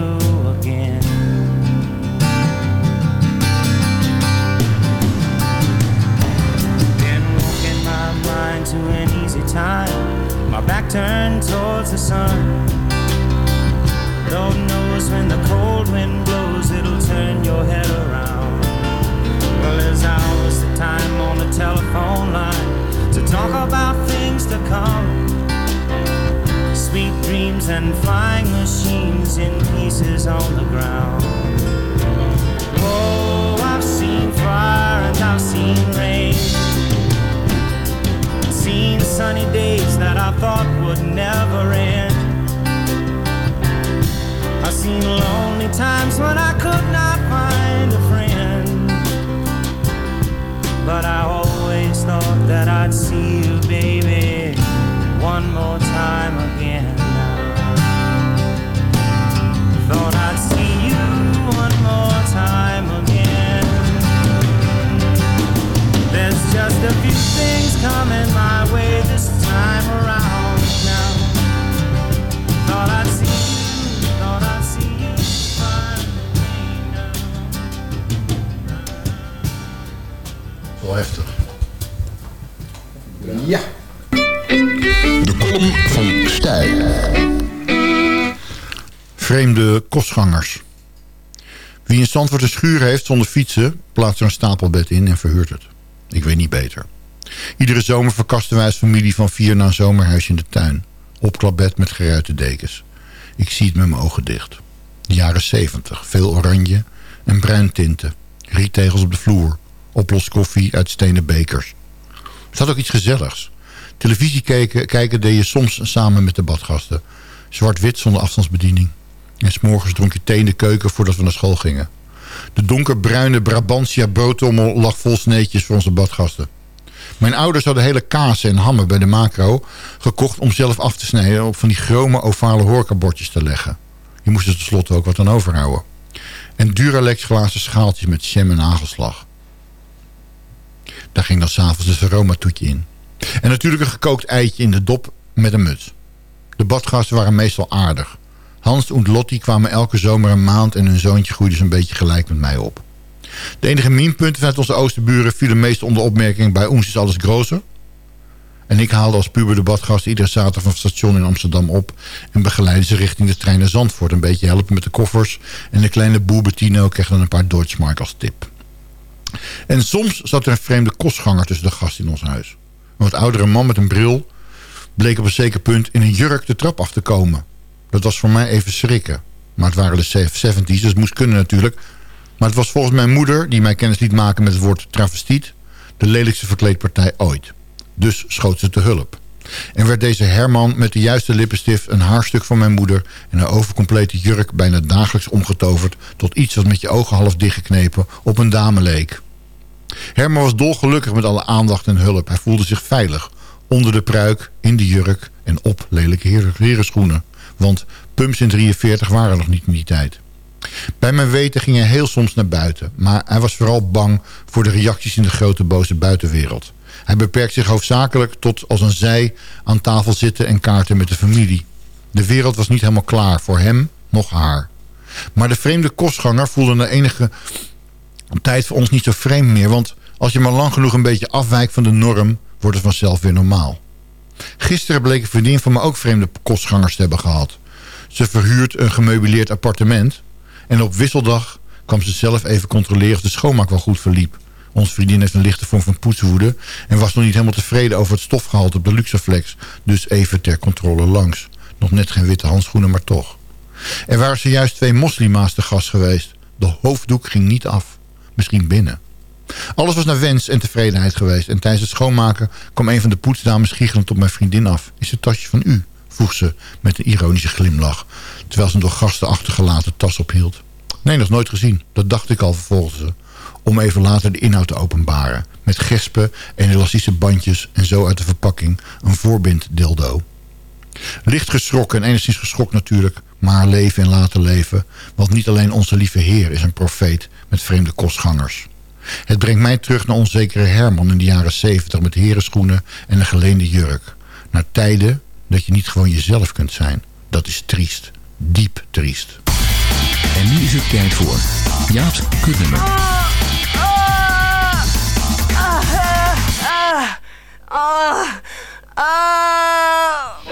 again. Been walking my mind to an easy time. My back turned towards the sun. Lord knows when the cold wind blows, it'll turn your head around. Well, there's hours of time on the telephone line to talk about things to come. Sweet dreams and flying machines in pieces on the ground. Oh, I've seen fire and I've seen rain. Seen sunny days that I thought would never end. I've seen lonely times when I could not find a friend. But I always thought that I'd see you, baby, one more time again. Thought I'd see you one more time again. There's just a few things coming my way this time around Wel heftig. Ja. De kolom van Stijl. Vreemde kostgangers. Wie in Zandvoort een schuur heeft zonder fietsen... plaatst er een stapelbed in en verhuurt het. Ik weet niet beter. Iedere zomer verkasten wij als familie van vier naar een zomerhuisje in de tuin. Opklapbed met geruite dekens. Ik zie het met mijn ogen dicht. De jaren zeventig. Veel oranje en bruin tinten. Riettegels op de vloer. Oploskoffie uit stenen bekers. Er zat ook iets gezelligs. Televisie kijken, kijken deed je soms samen met de badgasten. Zwart-wit zonder afstandsbediening. En s'morgens dronk je thee in de keuken voordat we naar school gingen. De donkerbruine Brabantia broodtommel lag vol sneetjes voor onze badgasten. Mijn ouders hadden hele kazen en hammen bij de macro gekocht om zelf af te snijden op van die chrome ovale horecabordjes te leggen. Je moest er tenslotte ook wat aan overhouden. En Duralex glazen schaaltjes met jam en hagelslag. Daar ging dan s'avonds dus een aromatoetje in. En natuurlijk een gekookt eitje in de dop met een muts. De badgasten waren meestal aardig. Hans en Lottie kwamen elke zomer een maand... en hun zoontje groeide zo'n beetje gelijk met mij op. De enige minpunten vanuit onze oosterburen... vielen meest onder opmerking... bij ons is alles groter. En ik haalde als puber de badgasten iedere zaterdag van het station in Amsterdam op... en begeleidde ze richting de trein naar Zandvoort. Een beetje helpen met de koffers. En de kleine boer Bettino kreeg dan een paar Deutschmark als tip. En soms zat er een vreemde kostganger tussen de gasten in ons huis. Een wat oudere man met een bril bleek op een zeker punt in een jurk de trap af te komen. Dat was voor mij even schrikken. Maar het waren de 70's, dus het moest kunnen natuurlijk. Maar het was volgens mijn moeder, die mij kennis liet maken met het woord travestiet... de lelijkste verkleedpartij ooit. Dus schoot ze te hulp. En werd deze Herman met de juiste lippenstift een haarstuk van mijn moeder... en een overcomplete jurk bijna dagelijks omgetoverd... tot iets wat met je ogen half dichtgeknepen op een dame leek. Herman was dolgelukkig met alle aandacht en hulp. Hij voelde zich veilig. Onder de pruik, in de jurk en op lelijke heren- herenschoenen. Want pumps in 43 waren nog niet in die tijd. Bij mijn weten ging hij heel soms naar buiten. Maar hij was vooral bang voor de reacties in de grote boze buitenwereld. Hij beperkt zich hoofdzakelijk tot als een zij aan tafel zitten en kaarten met de familie. De wereld was niet helemaal klaar voor hem, nog haar. Maar de vreemde kostganger voelde na enige tijd voor ons niet zo vreemd meer. Want als je maar lang genoeg een beetje afwijkt van de norm... wordt het vanzelf weer normaal. Gisteren bleek een vriendin van me ook vreemde kostgangers te hebben gehad. Ze verhuurt een gemeubileerd appartement... en op wisseldag kwam ze zelf even controleren of de schoonmaak wel goed verliep. Onze vriendin heeft een lichte vorm van poetswoede... en was nog niet helemaal tevreden over het stofgehalte op de Luxaflex. Dus even ter controle langs. Nog net geen witte handschoenen, maar toch. Er waren zojuist twee moslima's te gast geweest. De hoofddoek ging niet af. Misschien binnen. Alles was naar wens en tevredenheid geweest. En tijdens het schoonmaken kwam een van de poetsdames giechelend op mijn vriendin af. Is het tasje van u? vroeg ze met een ironische glimlach. Terwijl ze een door gasten achtergelaten tas ophield. Nee, nog nooit gezien. Dat dacht ik al, vervolgde ze. Om even later de inhoud te openbaren. Met gespen en elastische bandjes en zo uit de verpakking een voorbind dildo. Licht geschrokken en enigszins geschokt natuurlijk, maar leven en laten leven. Want niet alleen onze lieve Heer is een profeet met vreemde kostgangers. Het brengt mij terug naar onzekere Herman in de jaren zeventig met herenschoenen en een geleende jurk. Naar tijden dat je niet gewoon jezelf kunt zijn. Dat is triest. Diep triest. En nu is het tijd voor Jaap's kutnummer. Ah! oh.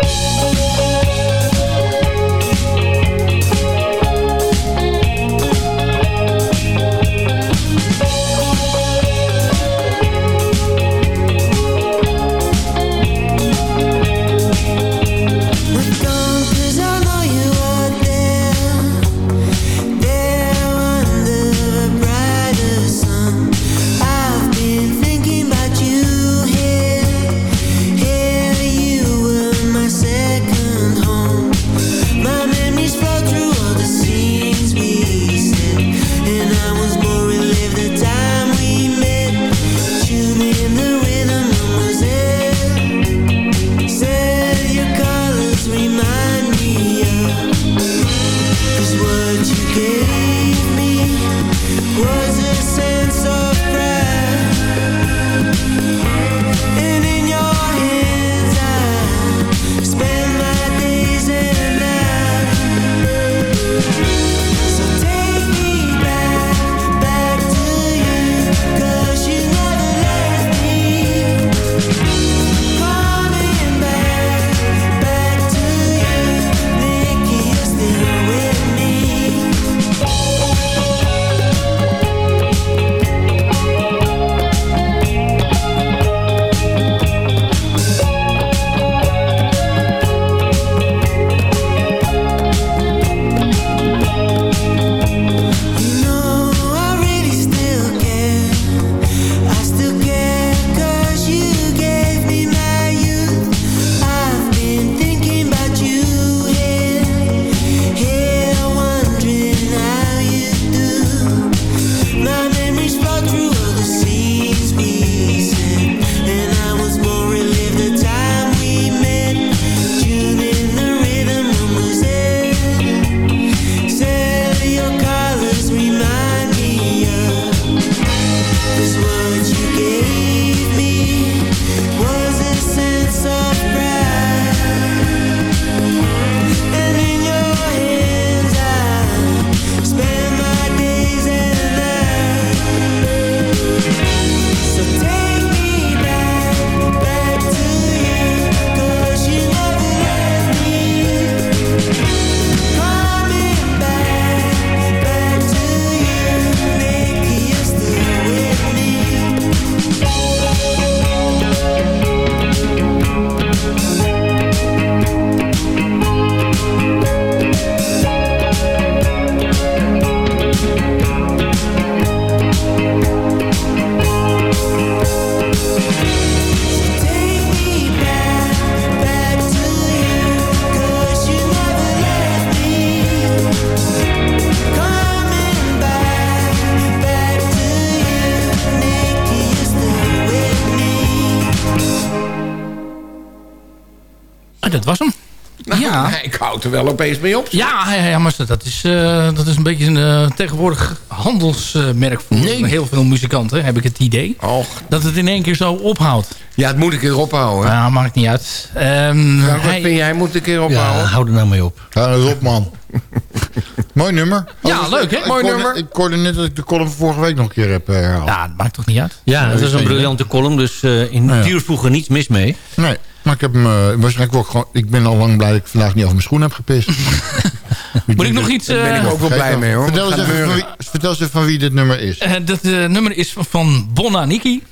Nou, Ik houd er wel opeens mee op. Ja, ja, ja, maar dat is, eh, dat is een beetje een eh, tegenwoordig handelsmerk voor heel veel muzikanten, heb ik het idee. Dat het in één keer zo ophoudt. Ja, het moet een keer ophouden. Ja, maakt niet uit. Ehm, Ja, wat hij- vind jij moet een keer ophouden? hou er nou mee op. Ja, dat is op, man. Mooi nummer. Ja, leuk, hè? Ik Mooi hoorde- nummer. Ik hoorde net dat ik de column van vorige week nog een keer heb eh, herhaald. Ja, het maakt toch niet uit? Ja, dat is een briljante column, dus eh in ja. diervoegen niets mis mee. Nee, maar ik heb hem eh, waarschijnlijk ook gewoon... Ik ben al lang blij dat ik vandaag niet over mijn schoen heb gepist. Moet ik nog iets... Daar ben ik eh, ook wel blij mee hoor. Vertel eens, even van wie, vertel eens even van wie dit nummer is. eh, dat eh, nummer is van- van Bonaniki.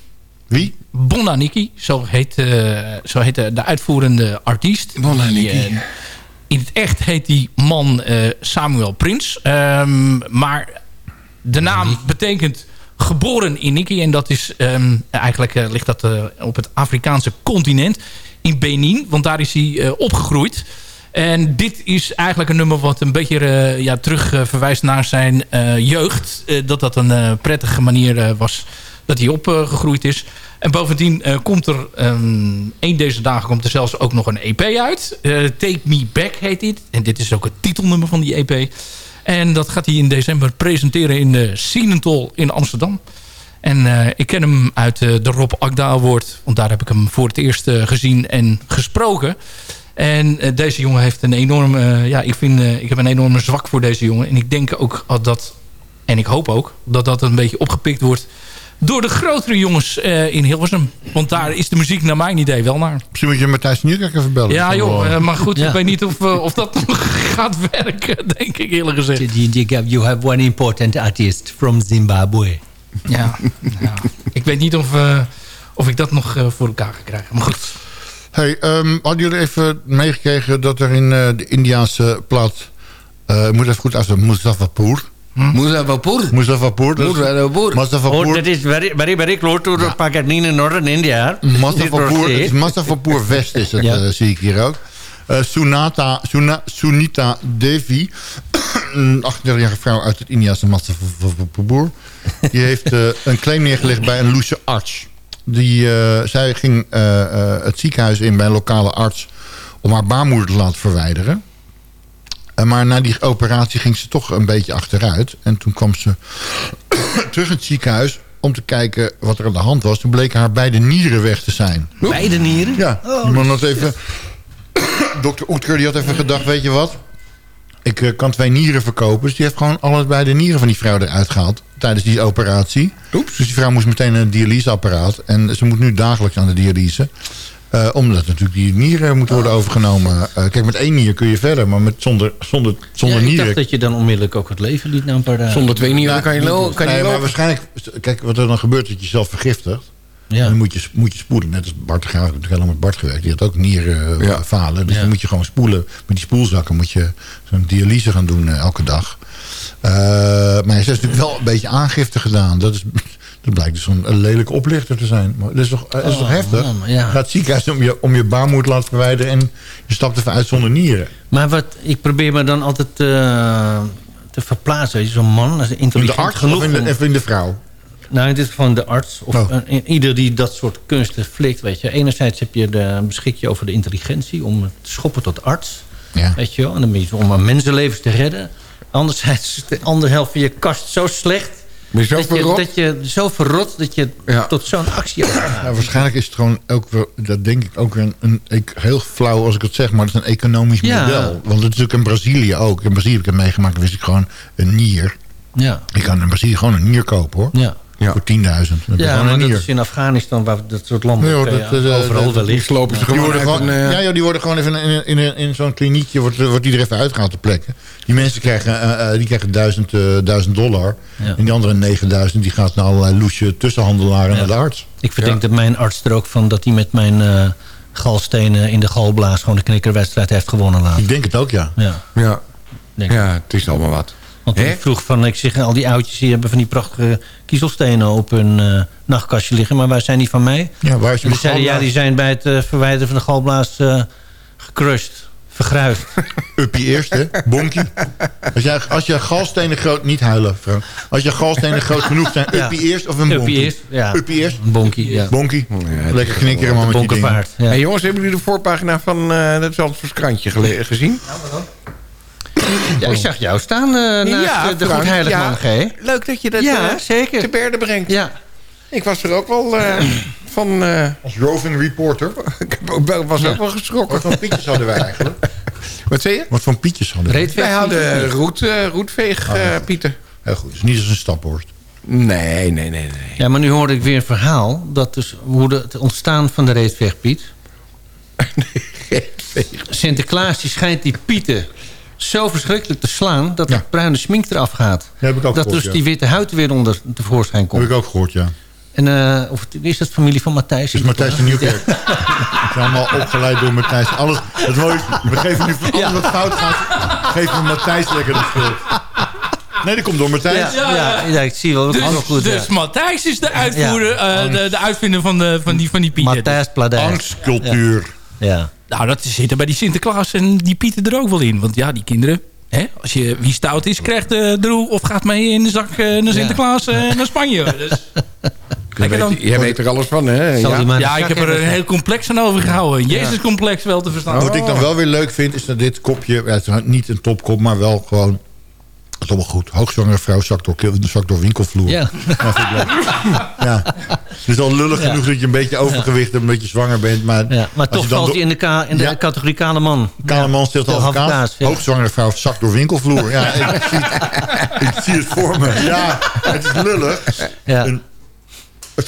Wie? Bonaniki, zo heet, eh, zo heet de, de uitvoerende artiest. Bonaniki. Die, eh, in het echt heet die man eh, Samuel Prins. Ehm, maar de naam betekent geboren in Niki. En dat is ehm, eigenlijk ligt dat op het Afrikaanse continent. In Benin, want daar is hij eh, opgegroeid. En dit is eigenlijk een nummer wat een beetje eh, ja, terug eh, verwijst naar zijn jeugd. Dat dat een prettige manier was dat hij opgegroeid is. En bovendien komt er ehm een deze dagen komt er zelfs ook nog een EP uit. Take Me Back heet dit. En dit is ook het titelnummer van die EP. En dat gaat hij in december presenteren in de Sinentol in Amsterdam. En eh, ik ken hem uit eh, de Rob Akda Award. Want daar heb ik hem voor het eerst eh, gezien en gesproken. En deze jongen heeft een enorm... eh, ja, ik, vind, ik heb een enorme zwak voor deze jongen. En ik denk ook dat... En ik hoop ook dat dat een beetje opgepikt wordt... door de grotere jongens eh, in Hilversum. Want daar is de muziek naar mijn idee wel naar. Misschien moet je Matthijs Nieuwkerk even bellen. Ja joh, maar goed, Ja. ik weet niet of, of dat nog gaat werken, denk ik eerlijk gezegd. You have one important artist from Zimbabwe. Ja, ja. ik weet niet of, eh, of ik dat nog eh, voor elkaar ga krijgen. Maar goed. Hey, ehm, hadden jullie even meegekregen dat er in eh, de Indiaanse plaat... eh, ik moet even goed uitspreken, Mustafapur. Muzaffarpur. Mustafapur. dat is- Muzaffarpur. Mustafapur. Oh, that is very, very, very close to the Pakistan in northern India. Mustafapur, het is Mustafapur West is het, Ja. eh, zie ik hier ook. Eh, Sunata, Suna, Sunita Devi, een 38-jarige vrouw uit het Indiase Mustafapur... die heeft eh, een claim neergelegd bij een Loese arts. Die, eh, zij ging het ziekenhuis in bij een lokale arts... om haar baarmoeder te laten verwijderen. Maar na die operatie ging ze toch een beetje achteruit. En toen kwam ze terug in het ziekenhuis om te kijken wat er aan de hand was. Toen bleken haar beide nieren weg te zijn. Beide nieren? Ja, die man had even... Dokter Oetker die had even gedacht, weet je wat? Ik eh, kan twee nieren verkopen. Dus die heeft gewoon allebei de nieren van die vrouw eruit gehaald. Tijdens die operatie. Dus die vrouw moest meteen een dialyseapparaat. En ze moet nu dagelijks aan de dialyse. Eh, omdat natuurlijk die nieren moeten worden overgenomen. Eh, kijk, met één nier kun je verder. Maar met, zonder, zonder, zonder Ja, ik nieren... dacht dat je dan onmiddellijk ook het leven liet na een paar dagen. Zonder twee nieren Nou, kan je, kan je nee, maar waarschijnlijk... Kijk, wat er dan gebeurt, dat je jezelf vergiftigt. Ja. Dan moet je, moet je spoelen. Net als Bart de Graaf. Ik heb natuurlijk heel lang met Bart gewerkt. Die had ook nieren eh, Ja. falen. Dus Ja. dan moet je gewoon spoelen. Met die spoelzakken moet je zo'n dialyse gaan doen eh, elke dag. Eh, maar ze heeft natuurlijk wel een beetje aangifte gedaan. Dat, is, dat blijkt dus een, een lelijke oplichter te zijn. Maar dat is toch, dat is toch Oh, heftig? man, ja. Gaat het ziekenhuis om je, om je baarmoeder te laten verwijderen... en je stapt even uit zonder nieren. Maar wat, ik probeer me dan altijd eh, te verplaatsen. Zo'n man, dat is In de intelligent arts genoeg. of in de, om- of in de vrouw? Nou, in dit geval van de arts. Of Oh. een- ieder die dat soort kunsten flikt. Weet je. Enerzijds heb je de, beschik je over de intelligentie om het te schoppen tot arts. Ja. Weet je wel? En dan om een mensenlevens te redden. Anderzijds is de andere helft van je kast zo slecht. Je zo dat, je, dat je zo verrot dat je Ja. tot zo'n actie. Nou, waarschijnlijk is het gewoon ook wel, dat denk ik ook een, heel flauw als ik het zeg, maar het is een economisch Ja. model. Want het is ook in Brazilië ook. In Brazilië heb ik het meegemaakt, wist ik gewoon een nier. Ja, Ik kan in Brazilië gewoon een nier kopen hoor. ja. Ja. Voor 10.000. Dan heb je ja maar dat is in Afghanistan, waar dat soort landen Nee, hoor, dat, eh, overal dat- wellicht. ze Die worden gewoon, een, eh, ja, joh, die worden gewoon even in, in, in, in zo'n kliniekje, wordt, wordt die er even uitgehaald te plekken. Die mensen krijgen, eh, eh, die krijgen 1000, eh, 1000 dollar. Ja. En die andere 9000 die gaat naar allerlei loesje tussenhandelaren naar de arts. Ik verdenk dat mijn arts er ook van dat hij met mijn eh, galstenen in de galblaas gewoon de knikkerwedstrijd heeft gewonnen later. Ik denk het ook, ja. Ja, Ja. ja, het is allemaal wat. Want ik vroeg van, ik zeg al die oudjes die hebben van die prachtige kiezelstenen op hun eh, nachtkastje liggen. Maar waar zijn die van mij? Ja, waar is je die zeiden, ja, die zijn bij het eh, verwijderen van de galblaas eh gecrushed. Vergruisd. Uppie eerst, hè? Bonkie. Als, jij, als je galstenen groot... Niet huilen, Frank. Als je galstenen groot genoeg zijn... Ja. Uppie eerst of een Uppie bonkie? eerst, ja. Uppie eerst? Een bonkie, ja. Bonkie. Lekker knikkeren, man, met die dingen. Bonkenpaard. Ja. Hey, jongens, hebben jullie de voorpagina van uh, het Zandvoors krantje gezien? Ja, ik zag jou staan eh, naast Ja, eh, de Frank, Goedheiligman ja. G. Leuk dat je dat Ja, eh, zeker. te berde brengt. Ja. Ik was er ook wel eh, van... eh, Als roving reporter. ik was ook wel geschrokken. Wat voor pietjes hadden wij eigenlijk? Wat zei je? Wat voor pietjes hadden wij? Reetveeg Wij hadden roet, eh, roetveeg, ja. eh, Pieter. Heel goed. Dus niet als een staphorst. Nee, nee, nee, nee. Ja, maar nu hoorde ik weer een verhaal... dat dus hoe de, het ontstaan van de reetveegpiet... Sinterklaas die schijnt die pieten zo verschrikkelijk te slaan... dat Ja. het bruine smink eraf gaat. Ja, heb ik ook dat gehoord, dus ja. die witte huid er weer onder tevoorschijn Heb komt. ik ook gehoord, ja. En eh, of, is dat familie van Matthijs? Dus Matthijs van Nieuwkerk. We zijn allemaal opgeleid door Matthijs. Alles, het is, we geven nu voor alles wat fout gaat... geven we Matthijs lekker de schuld. Nee, dat komt door Matthijs. Ja, ja, ja, ik zie wel. Dat Dus, is nog goed. dus ja. Matthijs is de uitvoerder, Ja. eh, de, de uitvinder van, de, van, die, van die pieten. Matthijs Pladijs. Angstcultuur. Ja. Nou, dat zit er bij die Sinterklaas en die pieten er ook wel in. Want ja, die kinderen... Hè, als je, wie stout is, krijgt de droe of gaat mee in de zak eh, naar Sinterklaas en naar Spanje. Dus, Jij dan. weet, jij weet er alles van, hè? Ja. ik heb er een heel complex aan overgehouden. Jezus complex wel te verstaan. Wat ik dan wel weer leuk vind, is dat dit kopje... Ja, het is niet een topkop, maar wel gewoon... Is allemaal goed. Hoogzwangere vrouw zakt door, zakt door winkelvloer. Ja. Ja. Het is al lullig genoeg dat je een beetje overgewicht hebt... een beetje zwanger bent. Maar, Ja, maar toch valt hij in de, ka in de categorie kale man. Kale man halve halve kaas. Hoogzwangere vrouw zakt door winkelvloer. Ja, ik, zie het, ik zie het voor me. Ja, het is lullig. Een-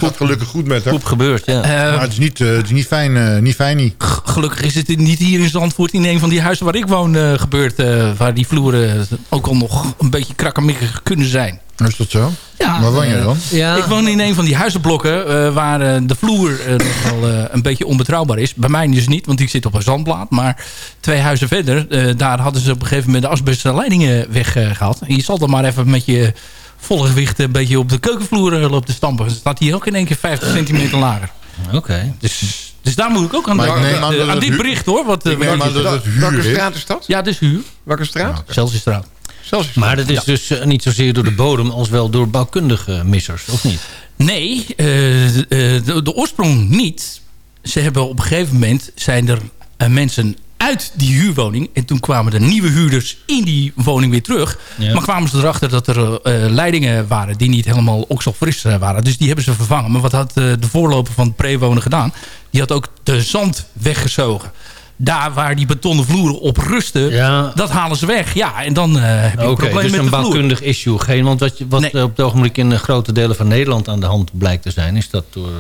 Het gaat gelukkig goed met haar. gebeurt, ja. Eh, Maar het is niet, eh, het is niet fijn. eh, niet fijn niet. gelukkig is het niet hier in Zandvoort in een van die huizen waar ik woon eh, gebeurd. eh, waar die vloeren ook al nog een beetje krakkemikkig kunnen zijn. Is dat zo? Ja, Waar woon je dan? ja. Ik woon in een van die huizenblokken eh, waar de vloer eh, nog wel eh, een beetje onbetrouwbaar is. Bij mij dus niet, want ik zit op een zandplaat. Maar twee huizen verder, eh, daar hadden ze op een gegeven moment de asbestleidingen weggehaald. Je zal dan maar even met je volle gewicht een beetje op de keukenvloer eh, lopen te stampen. Dan staat hij ook in één keer 50 centimeter lager. Oké. Dus, dus daar moet ik ook aan, denken. aan Eh, aan dit bericht hoor. Wat, eh, Ik neem werkt aan is. dat het huur Welke is. straat is dat? Ja, het is huur. Welke straat? Celsiusstraat. Celsius. Maar dat is dus eh, niet zozeer door de bodem... als wel door bouwkundige missers, of niet? Nee, eh, de, eh, de, de oorsprong niet. Ze hebben op een gegeven moment zijn er eh, mensen uit die huurwoning. En toen kwamen er nieuwe huurders in die woning weer terug. Ja. Maar kwamen ze erachter dat er eh, leidingen waren die niet helemaal okselfris waren. Dus die hebben ze vervangen. Maar wat had eh, de voorloper van het prewonen gedaan? Die had ook de zand weggezogen. Daar waar die betonnen vloeren op rusten, Ja. dat halen ze weg. Ja, en dan eh, heb je een probleem dus met een de vloer. issue. Geen, want wat, wat Nee. op het ogenblik in grote delen van Nederland aan de hand blijkt te zijn... is dat door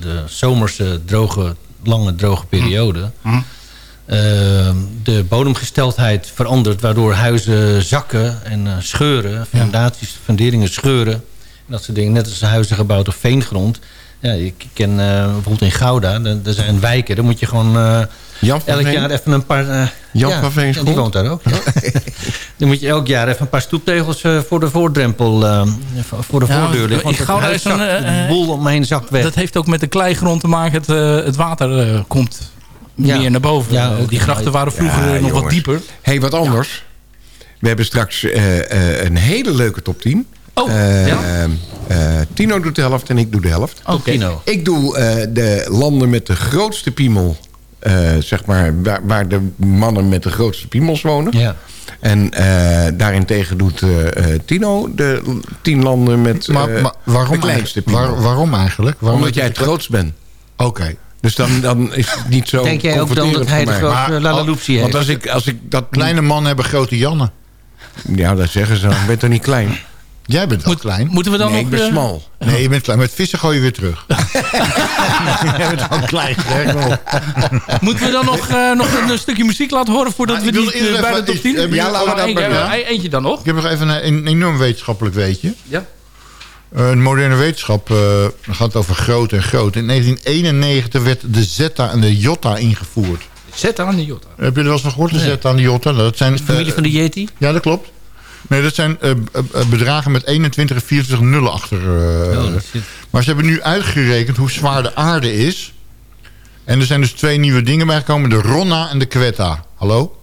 de zomerse droge, lange droge periode... Hm. eh, de bodemgesteldheid verandert... waardoor huizen zakken en eh, scheuren. Fundaties, funderingen scheuren. En dat soort dingen. Net als huizen gebouwd op veengrond. Ja, ik ken eh, bijvoorbeeld in Gouda... daar zijn wijken, daar moet je gewoon... eh, Jan elk Veen? jaar even een paar... Jan ja, van Veen ja, die woont daar ook. ja. Dan moet je elk jaar even een paar stoeptegels voor de voordrempel, eh, voor de voordeur liggen. Want Gouda is een, boel omheen zakt weg. Dat heeft ook met de kleigrond te maken. Het, het water komt Ja. meer naar boven. Ja, ook. die grachten waren vroeger Ja, eh, nog wat dieper. hey, wat anders. We hebben straks eh, eh, een hele leuke top 10. Oh, Eh, ja? Tino doet de helft en ik doe de helft. Oké. Tino. Ik doe eh, de landen met de grootste piemel. eh, zeg maar, waar, waar de mannen met de grootste piemels wonen. Ja. En eh daarentegen doet eh, eh, Tino de tien landen met Maar, eh, maar waarom, de kleinste piemel. waar- waarom eigenlijk? Waarom Omdat jij het grootst bent. Oké. Dus dan, dan is het niet zo Denk jij ook dan dat hij de voor mij. grootste Maar- Lalaloopsie Want heeft? als ik, als ik dat... Kleine mannen hebben grote Jannen. Ja, dat zeggen ze. Ik ben toch niet klein? Jij bent wel klein. Moeten we dan Nee, ik ben eh, smal. Nee, je bent klein. Met vissen gooi je weer terug. Jij bent wel klein. zeg maar. Moeten we dan nog, eh, nog een, een stukje muziek laten horen... voordat Ah, we eh, bij de top is- 10? hebben jullie laten we dan- ja, eentje dan nog. Ik heb nog even een, een enorm wetenschappelijk weetje. Ja. Eh, een moderne wetenschap dan gaat over groot en groot. In 1991 werd de Zeta en de Jota ingevoerd. Zet aan de Jota. Heb je er wel eens van gehoord, de Zeta en de Jota? Dat zijn, Familie eh, van de Yeti? Ja, dat klopt. Nee, dat zijn bedragen met 21 en 24 nullen achter. Oh, maar ze hebben nu uitgerekend hoe zwaar de aarde is. En er zijn dus twee nieuwe dingen bijgekomen. De Ronna en de Quetta. Hallo?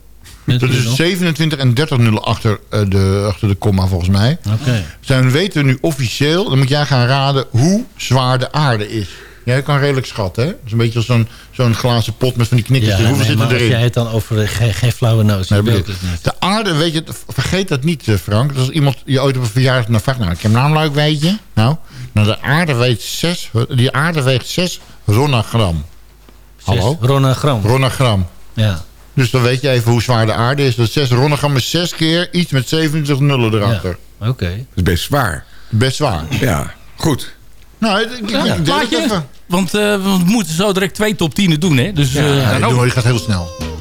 Dat is 27 en 30 nullen achter, eh, de, achter de komma volgens mij. Oké. Zijn weten we nu officieel, dan moet jij gaan raden hoe zwaar de aarde is. Jij kan redelijk schatten, hè? Dat is een beetje als zo'n zo'n glazen pot met van die knikkers. Ja, Hoeveel nee, zitten als erin? jij het dan over... de- Geen, geen flauwe notie, Nee, weet het niet. De aarde, weet je, vergeet dat niet, eh, Frank. Dus als iemand je ooit op een verjaardag naar vraagt... Nou, ik heb een leuk weetje. Nou, nou de aarde weegt 6... Die aarde weegt 6 ronagram. Hallo? Ronagram. Ronagram. Ja. Dus dan weet je even hoe zwaar de aarde is. Dat 6 ronagram is 6 keer iets met 27 nullen erachter. Oké. Dat is best zwaar. Best zwaar. Ja, goed. Nou, ik, ik, Ja, ik even. Want eh, we moeten zo direct twee top 10 doen, hè? Dus, Ja, maar, je gaat heel snel.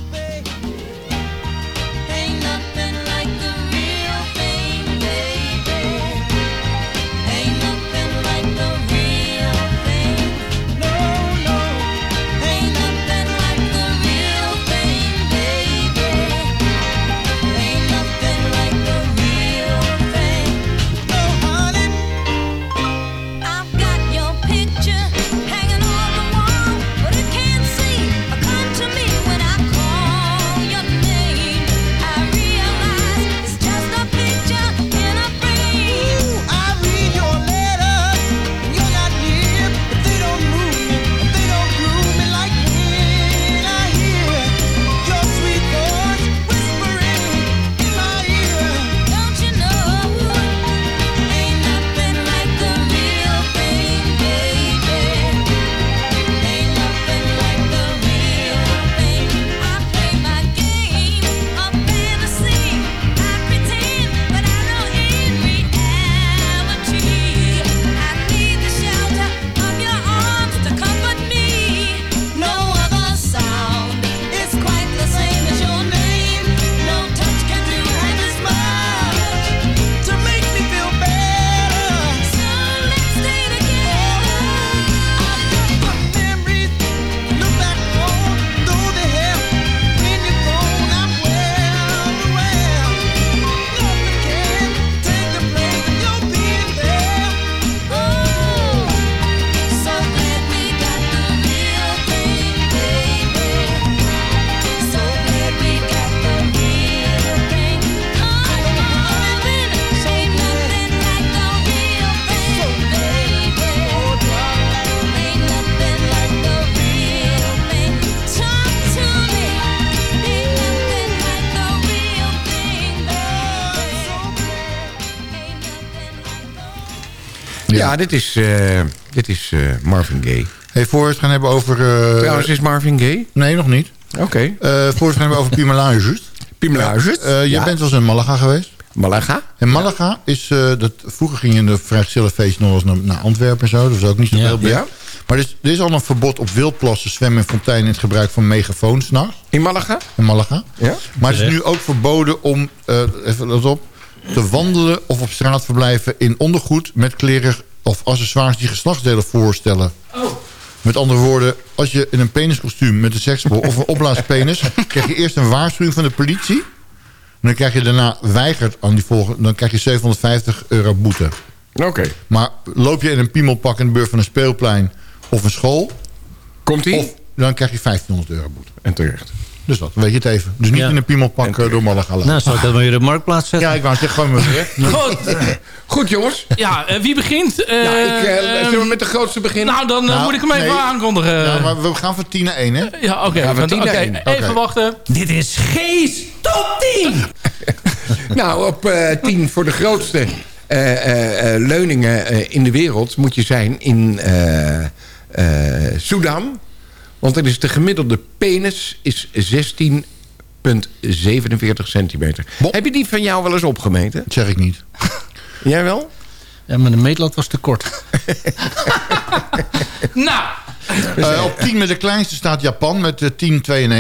Ja, dit is, eh, dit is eh, Marvin Gaye. Hey, voor we het gaan hebben over... eh, Trouwens, is Marvin Gaye? Nee, nog niet. Oké. Eh, voor we het gaan hebben over. Pimelagers? Eh jij Ja. bent wel eens in Malaga geweest? Malaga? En Malaga is... dat, vroeger ging je in de vrijgezellenfeest nog eens naar, naar Antwerpen en zo. Dat was ook niet zo heel. Ja. Maar er is, er is al een verbod op wildplassen, zwemmen en fonteinen... in het gebruik van megafoons s'nachts In Malaga? in Malaga. Ja. Maar het is nu ook verboden om, even let op... te wandelen of op straat verblijven in ondergoed... met kleren of accessoires die geslachtsdelen voorstellen. Met andere woorden, als je in een peniskostuum met een seksbol of een opblaaspenis... krijg je eerst een waarschuwing van de politie. En dan krijg je daarna weigert aan die volgende... dan krijg je 750 euro boete. Oké. Maar loop je in een piemelpak in de buurt van een speelplein of een school... Komt-ie? Of dan krijg je 1500 euro boete. En terecht. Dus dat, weet je het even. Dus niet Ja. in een piemelpak eh, door Malaga lopen. Nou, zal ik dat maar weer op de marktplaats zetten? Ja, ik wou zeggen, gewoon maar weer. Goed. Goed, jongens. Ja, eh, wie begint? Eh, nou, ik, eh, ehm, zullen we met de grootste beginnen? nou, dan Nou, moet ik hem even nee. aankondigen. Ja, maar we gaan van 10 naar 1, hè? Ja, oké. Ja, van want- 10 naar oké, 1. Even wachten. Dit is Gees Top 10. Nou, op eh 10 voor de grootste eh, eh, eh, leuningen eh, in de wereld moet je zijn in eh eh Sudan. Want er is de gemiddelde penis is 16,47 centimeter. Heb je die van jou wel eens opgemeten? Dat zeg ik niet. Jij wel? Ja, maar de meetlat was te kort. Nou, Eh, op 10 met de kleinste staat Japan met eh,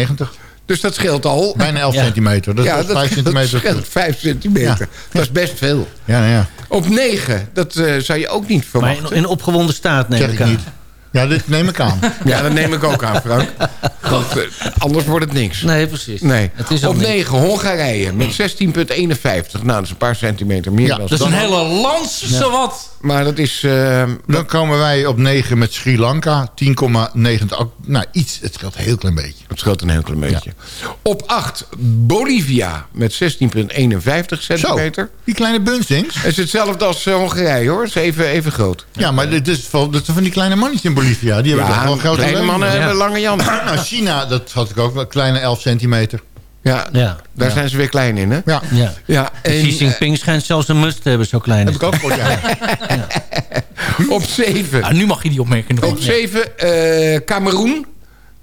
10,92. Dus dat scheelt al. Bijna 11 Ja. centimeter. Dat is ja, wel dat, 5 scheelt- centimeter. dat scheelt 5 centimeter. Ja. Dat is best veel. Ja, nou ja, Op 9, dat eh, zou je ook niet Maar verwachten. in, in opgewonden staat neem zeg ik ik aan. niet. Ja, dit neem ik aan. Ja, dat neem ik ook aan, Frank. Want, eh, anders wordt het niks. Nee, precies. Nee. Het is Op niet. 9 Hongarije met 16,51. Nou, dat is een paar centimeter meer Ja, dan dat is een hele lans, zowat. Maar dat is... eh, Dan komen wij op 9 met Sri Lanka. 10,9. ook- Nou, iets. Het scheelt een heel klein beetje. Het scheelt een heel klein beetje. Op 8 Bolivia met 16,51 centimeter. Die kleine bunzings. Het is hetzelfde als eh, Hongarije hoor. Het is even, even groot. Ja, maar dit is van, dat zijn van die kleine mannetjes in Bolivia. Die hebben Ja, toch wel grote kleine mannen hebben lange jan. Nou, China, dat had ik ook wel. Kleine 11 centimeter. Ja, Ja. daar zijn ze weer klein in hè. Ja. Ja. Ja, En, Xi Jinping schijnt zelfs een must te hebben, zo klein is Heb ik ook gehoord, ja. op 7. Ja, nu mag je die opmerking nog Op 7 eh Cameroen.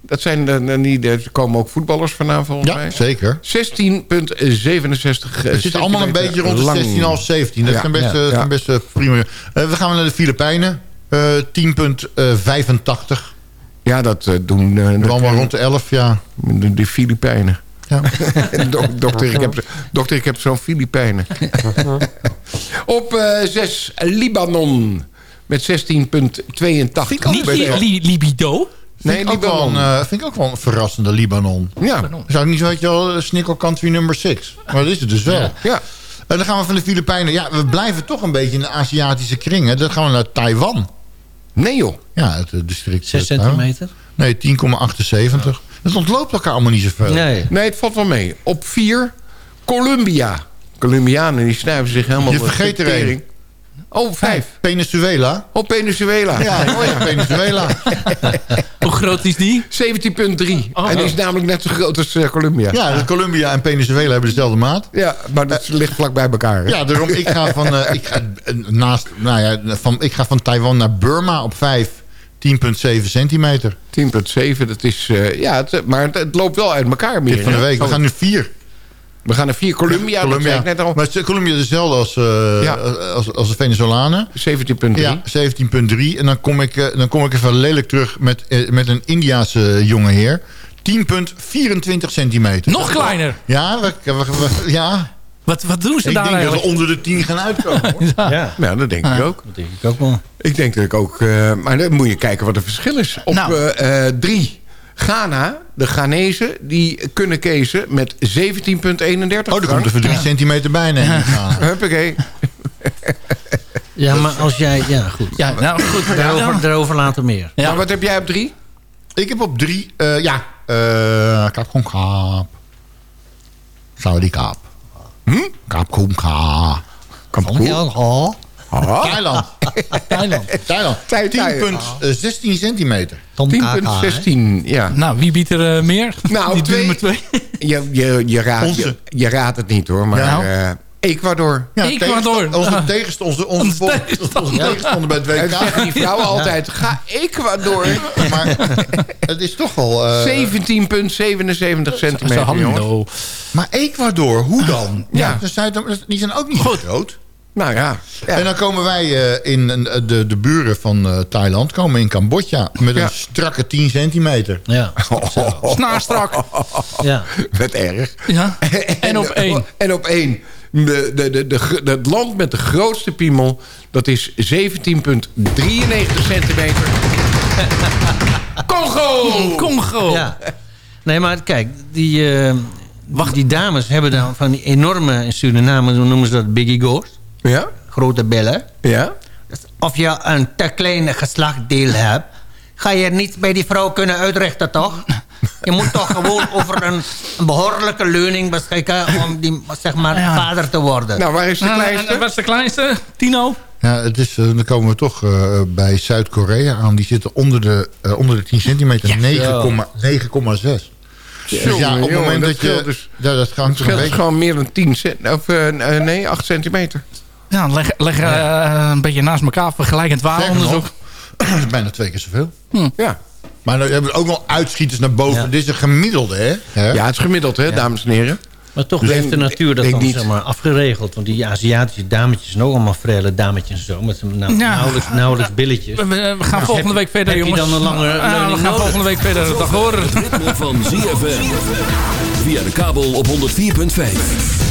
Dat zijn de, de- die, er komen ook voetballers vandaan volgens Ja, mij. zeker. 16,67 Het zit allemaal een beetje rond de 16,5, 17. Dat Ja, zijn best, ja, eh, ja. zijn best eh, prima. Eh, we gaan naar de Filipijnen. Eh 10,85. Ja, dat eh, doen eh, dat- Allemaal rond de 11, ja. de, de Filipijnen. Ja. Dok- dokter, ik heb, dokter, ik heb zo'n Filipijnen. Op 6 Libanon met 16,82. Niet li- li- libido. Vind, Nee, ik ook wel een, Libanon. eh, vind ik ook wel een verrassende Libanon. Ja, Zou ik niet zo, weet je wel, eh, Country number 6. Maar dat is het dus wel. ja. En dan gaan we van de Filipijnen. Ja, we blijven toch een beetje in de Aziatische kring. Hè. Dan gaan we naar Taiwan. Nee joh. Ja, het eh, district. 6 eh, Taiwan. centimeter? Nee, 10,78. Het ontloopt elkaar allemaal niet zoveel. Nee. Nee, het valt wel mee. Op 4 Colombia. Colombianen die snuiven zich helemaal... Je de vergeet er tering. één. Oh, 5. Venezuela. Op Venezuela. Ja, oh ja, Venezuela. Hoe groot is die? 17,3. Oh. en die is namelijk net zo groot als eh, Colombia. Ja, dus Colombia en Venezuela hebben dezelfde maat. Ja, maar dat ligt vlak bij elkaar. hè? Ja, daarom, ik ga van, eh, ik ga, eh, naast, nou ja, van, ik ga van Taiwan naar Burma op 5, 10,7 centimeter. 10,7. Dat is... eh, ja, het, maar het, het loopt wel uit elkaar meer. Dit van de week. We gaan nu 4. we gaan naar 4 Colombia. Dat zei ik net al. Maar Colombia is hetzelfde als, eh, Ja. als, als de Venezolanen. 17,3. Ja, 17,3. En dan kom, ik, eh, dan kom ik even lelijk terug met, met een Indiaanse jonge heer. 10,24 centimeter. Nog kleiner. Ja, we, we- we- ja. Wat, wat doen ze ik daar denk dat we eigenlijk? onder de 10 gaan uitkomen. Hoor. Ja, Ja, dat denk ik ook. dat denk ik ook wel. Ik denk dat ik ook... eh, maar dan moet je kijken wat het verschil is. Op Nou. eh, eh, drie. Ghana, de Ghanezen, die kunnen kezen met 17,31. Oh, er komt even 3 centimeter bij. Nee, Huppakee. Ja, maar als jij... Ja, goed. Ja, nou goed. Daarover, Ja. daarover later meer. Ja. Maar wat heb jij op drie? Ik heb op 3, ja, eh Kaap Kom Kaap. Saudi Kaap. Hm? Kaap Kom Kaap. Oh, Thailand. Thailand. Thailand. Thai- Thai. 10,16 centimeter. 10,16. Ja. Nou, wie biedt er eh, meer? Nou, Die twee. nummer twee. Je, je, je, raadt, Onze. je, je raadt het niet hoor. Maar Nou. eh, Ecuador. Ja, Ecuador. Onze tegenstander, onze, onze, Onze tegenstander. onze tegenstander bij het En WK. die vrouwen altijd, ga Ecuador. Maar het is toch wel... eh, 17,77 centimeter, maar Ecuador, hoe dan? Ja. Ja. de Zuid- die zijn ook niet zo groot. Nou ja. ja. En dan komen wij eh, in eh, de, de buren van eh, Thailand, komen in Cambodja met Ja. een strakke 10 centimeter. Ja, Snaarstrak. ja. Wat erg. Ja. En op één. En op één. De, de, de, de, het land met de grootste piemel, dat is 17,93 centimeter. Congo! Congo. ja. Nee, maar kijk, die, eh, die dames hebben dan van die enorme... In Suriname hoe noemen ze dat Biggie Ghost. Ja? Grote bellen. Ja? Of je een te klein geslachtdeel hebt... ga je niet bij die vrouw kunnen uitrichten, toch? Je moet toch gewoon over een, een behoorlijke leuning beschikken... om die, zeg maar, Ja. vader te worden. Nou, waar is de Nou, en kleinste? wat is de kleinste? Tino? Ja, het is, eh, dan komen we toch eh, bij Zuid-Korea aan. Die zitten onder de, eh, onder de 10 centimeter. 9,6. Dus ja, op het jongen, moment dat dat je... dus- ja, dat gaat toch een beetje... gewoon meer dan 10 cent. Of nee, 8 centimeter. Ja, leg, leg eh, een beetje naast elkaar vergelijkend waaronderzoek. dat is bijna twee keer zoveel. Ja. Maar dan hebben we ook nog uitschieters naar boven. Ja. Dit is een gemiddelde, hè? Ja, het is gemiddeld, hè, dames en heren. Maar toch Dus heeft de natuur dat dan niet. zeg maar, afgeregeld. Want die Aziatische dametjes zijn ook allemaal frele dametjes en zo. Met nou, Ja. nauwelijks, nauwelijks billetjes. We, we- we gaan Ja. volgende Heb- week verder, heb je jongens. dan een lange Ah, we leuning gaan nodig? volgende week verder. Dag horen. Het ritme van ZFM. Via de kabel op 104.5.